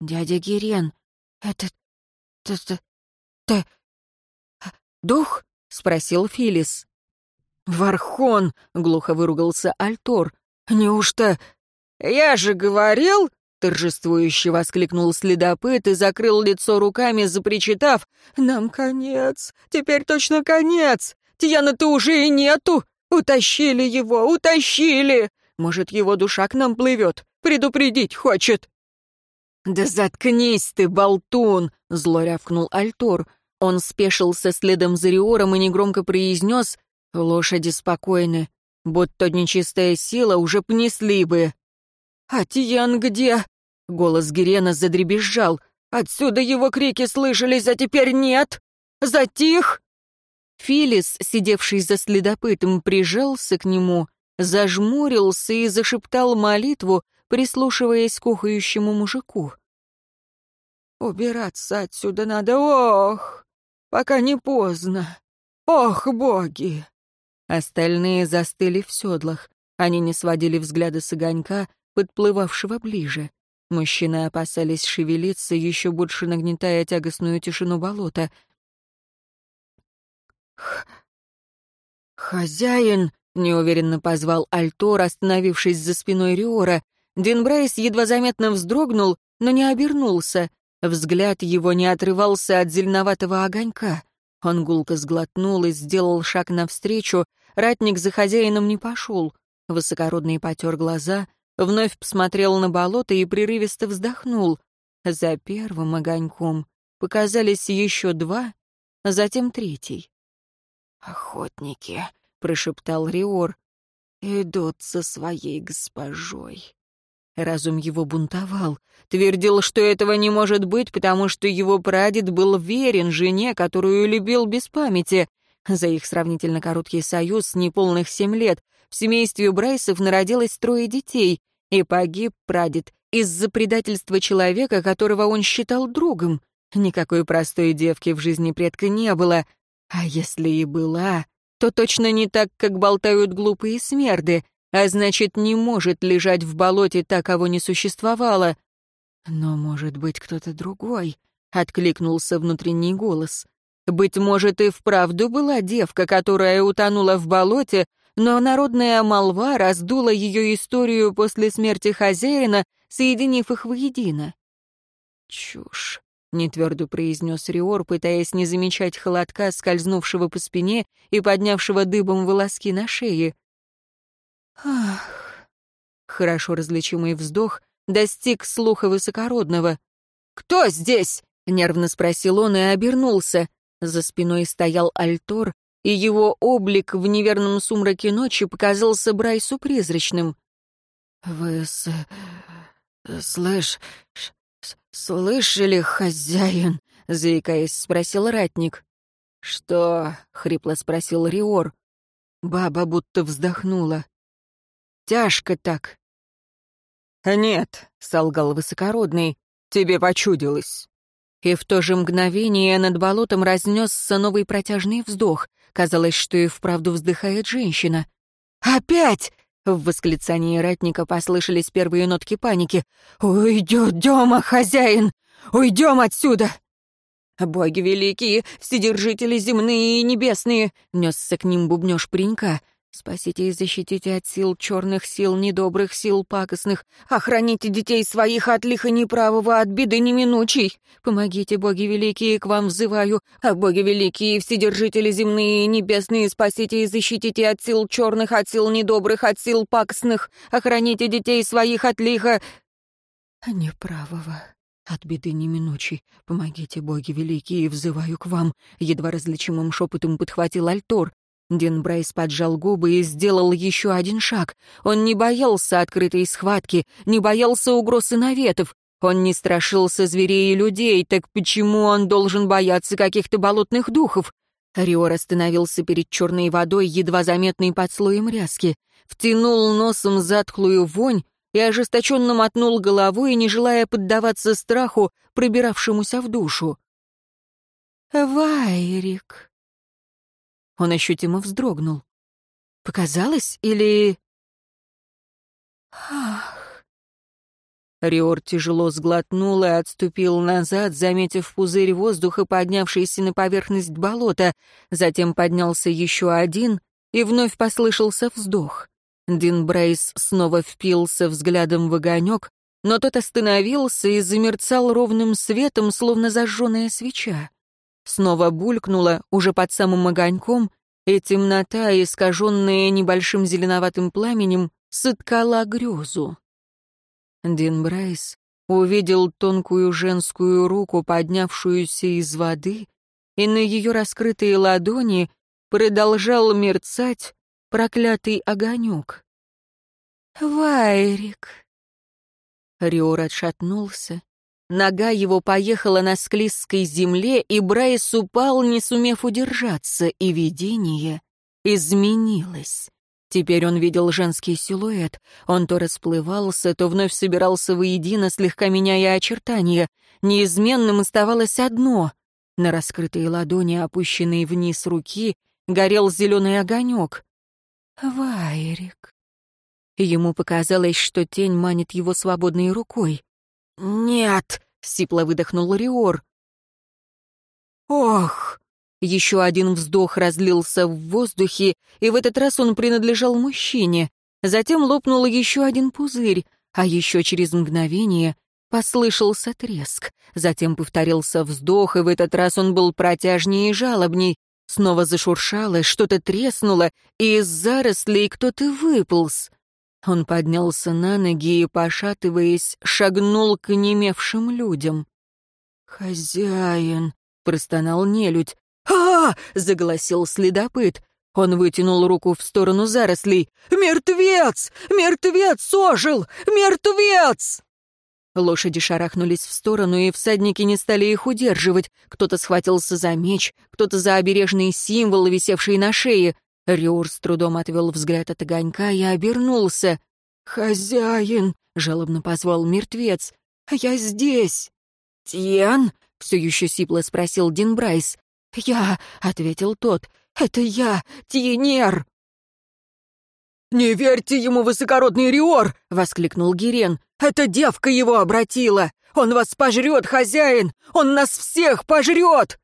«Дядя Гирен, это... это... это... дух?» — спросил Филис. «Вархон!» — глухо выругался Альтор. «Неужто...» «Я же говорил!» — торжествующе воскликнул следопыт и закрыл лицо руками, запричитав. «Нам конец! Теперь точно конец! Тьяна-то уже и нету! Утащили его, утащили! Может, его душа к нам плывет? Предупредить хочет!» «Да заткнись ты, болтун!» — зло рявкнул Альтор. Он спешился следом за Риором и негромко произнес «Лошади спокойны, будто нечистая сила уже понесли бы». «А Тиян где?» — голос Герена задребезжал. «Отсюда его крики слышались, а теперь нет! Затих!» Филис, сидевший за следопытом, прижался к нему, зажмурился и зашептал молитву, прислушиваясь к ухающему мужику. «Убираться отсюда надо, ох, пока не поздно. Ох, боги!» Остальные застыли в седлах. Они не сводили взгляда с огонька, подплывавшего ближе. Мужчины опасались шевелиться, еще больше нагнетая тягостную тишину болота. «Хозяин!» — неуверенно позвал Альтор, остановившись за спиной Риора. Дин Брайс едва заметно вздрогнул, но не обернулся. Взгляд его не отрывался от зеленоватого огонька. Он гулко сглотнул и сделал шаг навстречу. Ратник за хозяином не пошел. Высокородный потер глаза, вновь посмотрел на болото и прерывисто вздохнул. За первым огоньком показались еще два, затем третий. «Охотники», — прошептал Риор, — «идут со своей госпожой». Разум его бунтовал, твердил, что этого не может быть, потому что его прадед был верен жене, которую любил без памяти. За их сравнительно короткий союз, неполных семь лет, в семействе Брайсов народилось трое детей, и погиб прадед из-за предательства человека, которого он считал другом. Никакой простой девки в жизни предка не было, а если и была, то точно не так, как болтают глупые смерды, а значит, не может лежать в болоте та, кого не существовало. Но, может быть, кто-то другой, — откликнулся внутренний голос. Быть может, и вправду была девка, которая утонула в болоте, но народная молва раздула ее историю после смерти хозяина, соединив их воедино. Чушь. — нетвердо произнес Риор, пытаясь не замечать холодка, скользнувшего по спине и поднявшего дыбом волоски на шее. «Ах!» Хорошо различимый вздох достиг слуха высокородного. «Кто здесь?» — нервно спросил он и обернулся. За спиной стоял Альтор, и его облик в неверном сумраке ночи показался Брайсу призрачным. «Вы с... слышь... слышали, хозяин?» — заикаясь, спросил ратник. «Что?» — хрипло спросил Риор. Баба будто вздохнула. Тяжко так». «Нет», — солгал высокородный, — «тебе почудилось». И в то же мгновение над болотом разнесся новый протяжный вздох. Казалось, что и вправду вздыхает женщина. «Опять!» — в восклицании ратника послышались первые нотки паники. «Уйдем, хозяин! Уйдем отсюда!» «Боги великие, вседержители земные и небесные!» — несся к ним бубнёж паренька. Спасите и защитите от сил черных сил, недобрых сил, пакостных. Охраните детей своих от лиха неправого, от беды неминучей. Помогите, боги великие, к вам взываю. А боги великие, вседержители земные и небесные, спасите и защитите от сил черных, от сил недобрых, от сил пакостных. Охраните детей своих от лиха... Неправого. От беды неминучей. Помогите, боги великие, взываю к вам. Едва различимым шепотом подхватил Альтор. Дин Брайс поджал губы и сделал еще один шаг. Он не боялся открытой схватки, не боялся угроз и наветов. Он не страшился зверей и людей, так почему он должен бояться каких-то болотных духов? Риор остановился перед черной водой, едва заметной под слоем ряски, втянул носом затхлую вонь и ожесточенно мотнул головой, не желая поддаваться страху, пробиравшемуся в душу. «Вайрик», он ощутимо вздрогнул. Показалось или... Ах! Риор тяжело сглотнул и отступил назад, заметив пузырь воздуха, поднявшийся на поверхность болота. Затем поднялся еще один, и вновь послышался вздох. Дин Брейс снова впился взглядом в огонек, но тот остановился и замерцал ровным светом, словно зажженная свеча. Снова булькнула, уже под самым огоньком, и темнота, искаженная небольшим зеленоватым пламенем, соткала грезу. Дин Брайс увидел тонкую женскую руку, поднявшуюся из воды, и на ее раскрытые ладони продолжал мерцать проклятый огонек. «Вайрик!» Риор отшатнулся. Нога его поехала на склизкой земле, и Брайс упал, не сумев удержаться, и видение изменилось. Теперь он видел женский силуэт. Он то расплывался, то вновь собирался воедино, слегка меняя очертания. Неизменным оставалось одно. На раскрытой ладони, опущенной вниз руки, горел зеленый огонек. «Вайрик». Ему показалось, что тень манит его свободной рукой. «Нет!» — сипло выдохнул Риор. «Ох!» Еще один вздох разлился в воздухе, и в этот раз он принадлежал мужчине. Затем лопнул еще один пузырь, а еще через мгновение послышался треск. Затем повторился вздох, и в этот раз он был протяжнее и жалобней. Снова зашуршало, что-то треснуло, и из зарослей кто-то выполз. Он поднялся на ноги и, пошатываясь, шагнул к немевшим людям. «Хозяин!» — простонал нелюдь. а, загласил следопыт. Он вытянул руку в сторону зарослей. «Мертвец! Мертвец ожил! Мертвец!» Лошади шарахнулись в сторону, и всадники не стали их удерживать. Кто-то схватился за меч, кто-то за обережный символ, висевший на шее. Риур с трудом отвел взгляд от огонька и обернулся. «Хозяин!» — жалобно позвал мертвец. «Я здесь!» «Тьен?» — все еще сипло спросил Дин Брайс. «Я!» — ответил тот. «Это я, Тьенер!» «Не верьте ему, высокородный Риор!» — воскликнул Гирен. «Эта девка его обратила! Он вас пожрет, хозяин! Он нас всех пожрет!»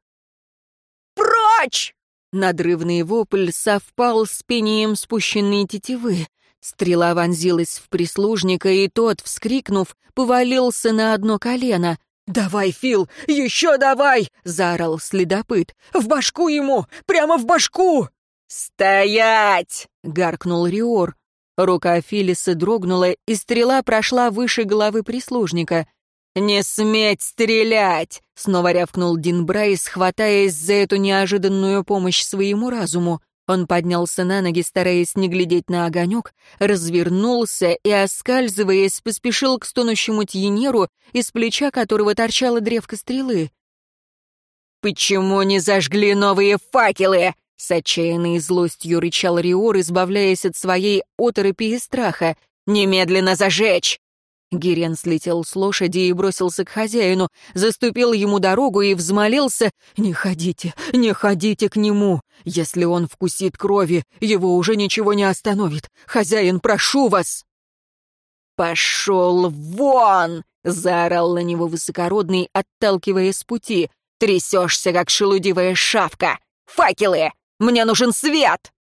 «Прочь!» Надрывный вопль совпал с пением спущенной тетивы. Стрела вонзилась в прислужника, и тот, вскрикнув, повалился на одно колено. «Давай, Фил, еще давай!» — заорал следопыт. «В башку ему! Прямо в башку!» «Стоять!» — гаркнул Риор. Рука Филиса дрогнула, и стрела прошла выше головы прислужника. «Не сметь стрелять!» — снова рявкнул Дин Брайс, хватаясь за эту неожиданную помощь своему разуму. Он поднялся на ноги, стараясь не глядеть на огонек, развернулся и, оскальзываясь, поспешил к стонущему тьенеру, из плеча которого торчала древко стрелы. «Почему не зажгли новые факелы?» С отчаянной злостью рычал Риор, избавляясь от своей оторопи и страха. «Немедленно зажечь!» Гирен слетел с лошади и бросился к хозяину, заступил ему дорогу и взмолился «Не ходите, не ходите к нему! Если он вкусит крови, его уже ничего не остановит! Хозяин, прошу вас!» «Пошел вон!» — заорал на него высокородный, отталкивая с пути. «Трясешься, как шелудивая шавка! Факелы! Мне нужен свет!»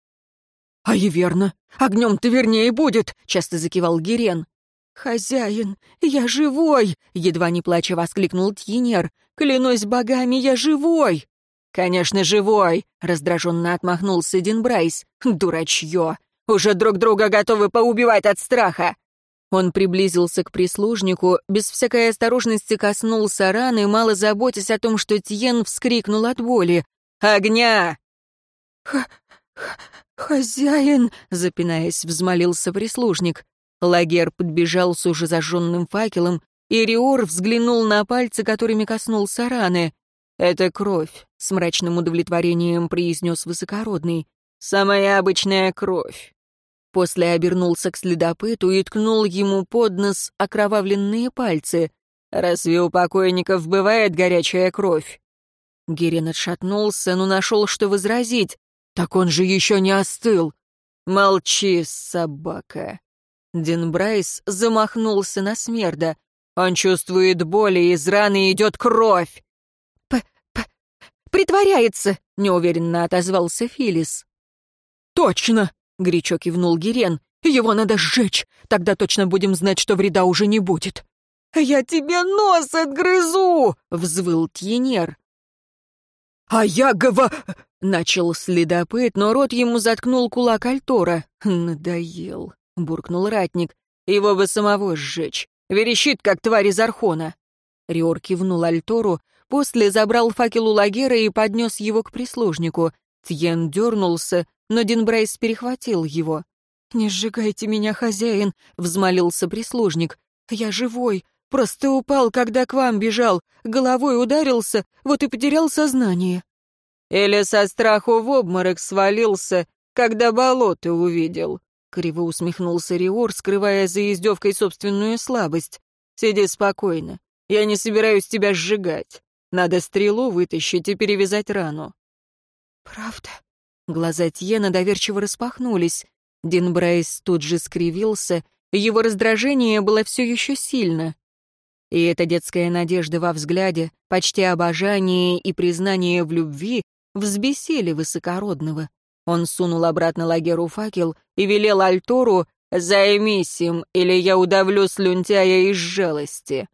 «А и верно, огнем-то вернее будет!» — часто закивал Гирен. «Хозяин, я живой!» — едва не плача воскликнул Тьенер. «Клянусь богами, я живой!» «Конечно, живой!» — раздраженно отмахнулся Динбрайс. «Дурачье! Уже друг друга готовы поубивать от страха!» Он приблизился к прислужнику, без всякой осторожности коснулся раны, мало заботясь о том, что Тьен вскрикнул от боли. «Огня!» «Х... хозяин!» — запинаясь, взмолился прислужник. Лагер подбежал с уже зажженным факелом, и Риор взглянул на пальцы, которыми коснулся раны. «Это кровь», — с мрачным удовлетворением произнес высокородный. «Самая обычная кровь». После обернулся к следопыту и ткнул ему под нос окровавленные пальцы. «Разве у покойников бывает горячая кровь?» Герин отшатнулся, но нашел, что возразить. «Так он же еще не остыл!» «Молчи, собака!» Дин Брайс замахнулся на смерда. Он чувствует боль, и из раны идет кровь. П -п «Притворяется», — неуверенно отозвался Филис. «Точно!» — горячо кивнул Гирен. «Его надо сжечь, тогда точно будем знать, что вреда уже не будет». «Я тебе нос отгрызу!» — взвыл Тьенер. «А я гова...» — начал следопыт, но рот ему заткнул кулак Альтора. «Надоел», — буркнул ратник. «Его бы самого сжечь. Верещит, как тварь из Архона». Риор кивнул Альтору, после забрал факел у лагера и поднес его к прислужнику. Тьен дернулся, но Динбрайс перехватил его. «Не сжигайте меня, хозяин», — взмолился прислужник. «Я живой, просто упал, когда к вам бежал, головой ударился, вот и потерял сознание». «Или со страху в обморок свалился, когда болото увидел», — криво усмехнулся Риор, скрывая за издевкой собственную слабость. «Сиди спокойно, я не собираюсь тебя сжигать. Надо стрелу вытащить и перевязать рану». «Правда?» Глаза Тьена доверчиво распахнулись. Дин Брайс тут же скривился, его раздражение было все еще сильно. И эта детская надежда во взгляде, почти обожание и признание в любви взбесили высокородного. Он сунул обратно лагеру факел и велел Альтору «Займись им, или я удавлю слюнтяя из жалости».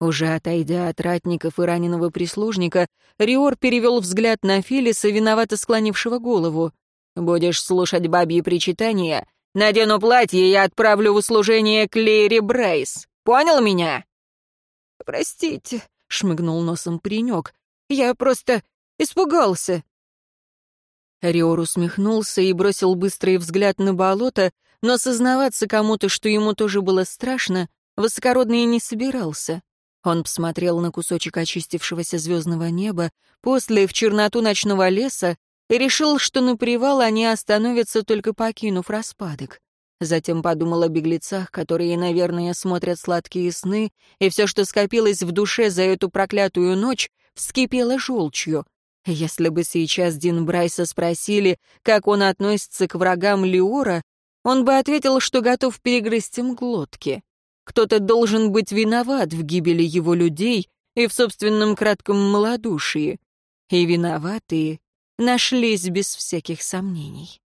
Уже отойдя от ратников и раненого прислужника, Риор перевел взгляд на Филиса, виновато склонившего голову. «Будешь слушать бабьи причитания? Надену платье и отправлю в услужение к Лере Брайс. Понял меня?» «Простите», — шмыгнул носом паренек. «Я просто испугался». Риор усмехнулся и бросил быстрый взгляд на болото, но сознаваться кому-то, что ему тоже было страшно, высокородный не собирался. Он посмотрел на кусочек очистившегося звездного неба, после в черноту ночного леса и решил, что на привал они остановятся, только покинув распадок. Затем подумал о беглецах, которые, наверное, смотрят сладкие сны, и все, что скопилось в душе за эту проклятую ночь, вскипело желчью. Если бы сейчас Дин Брайса спросили, как он относится к врагам Леора, он бы ответил, что готов перегрызть им глотки. Кто-то должен быть виноват в гибели его людей и в собственном кратком малодушии. И виноватые нашлись без всяких сомнений.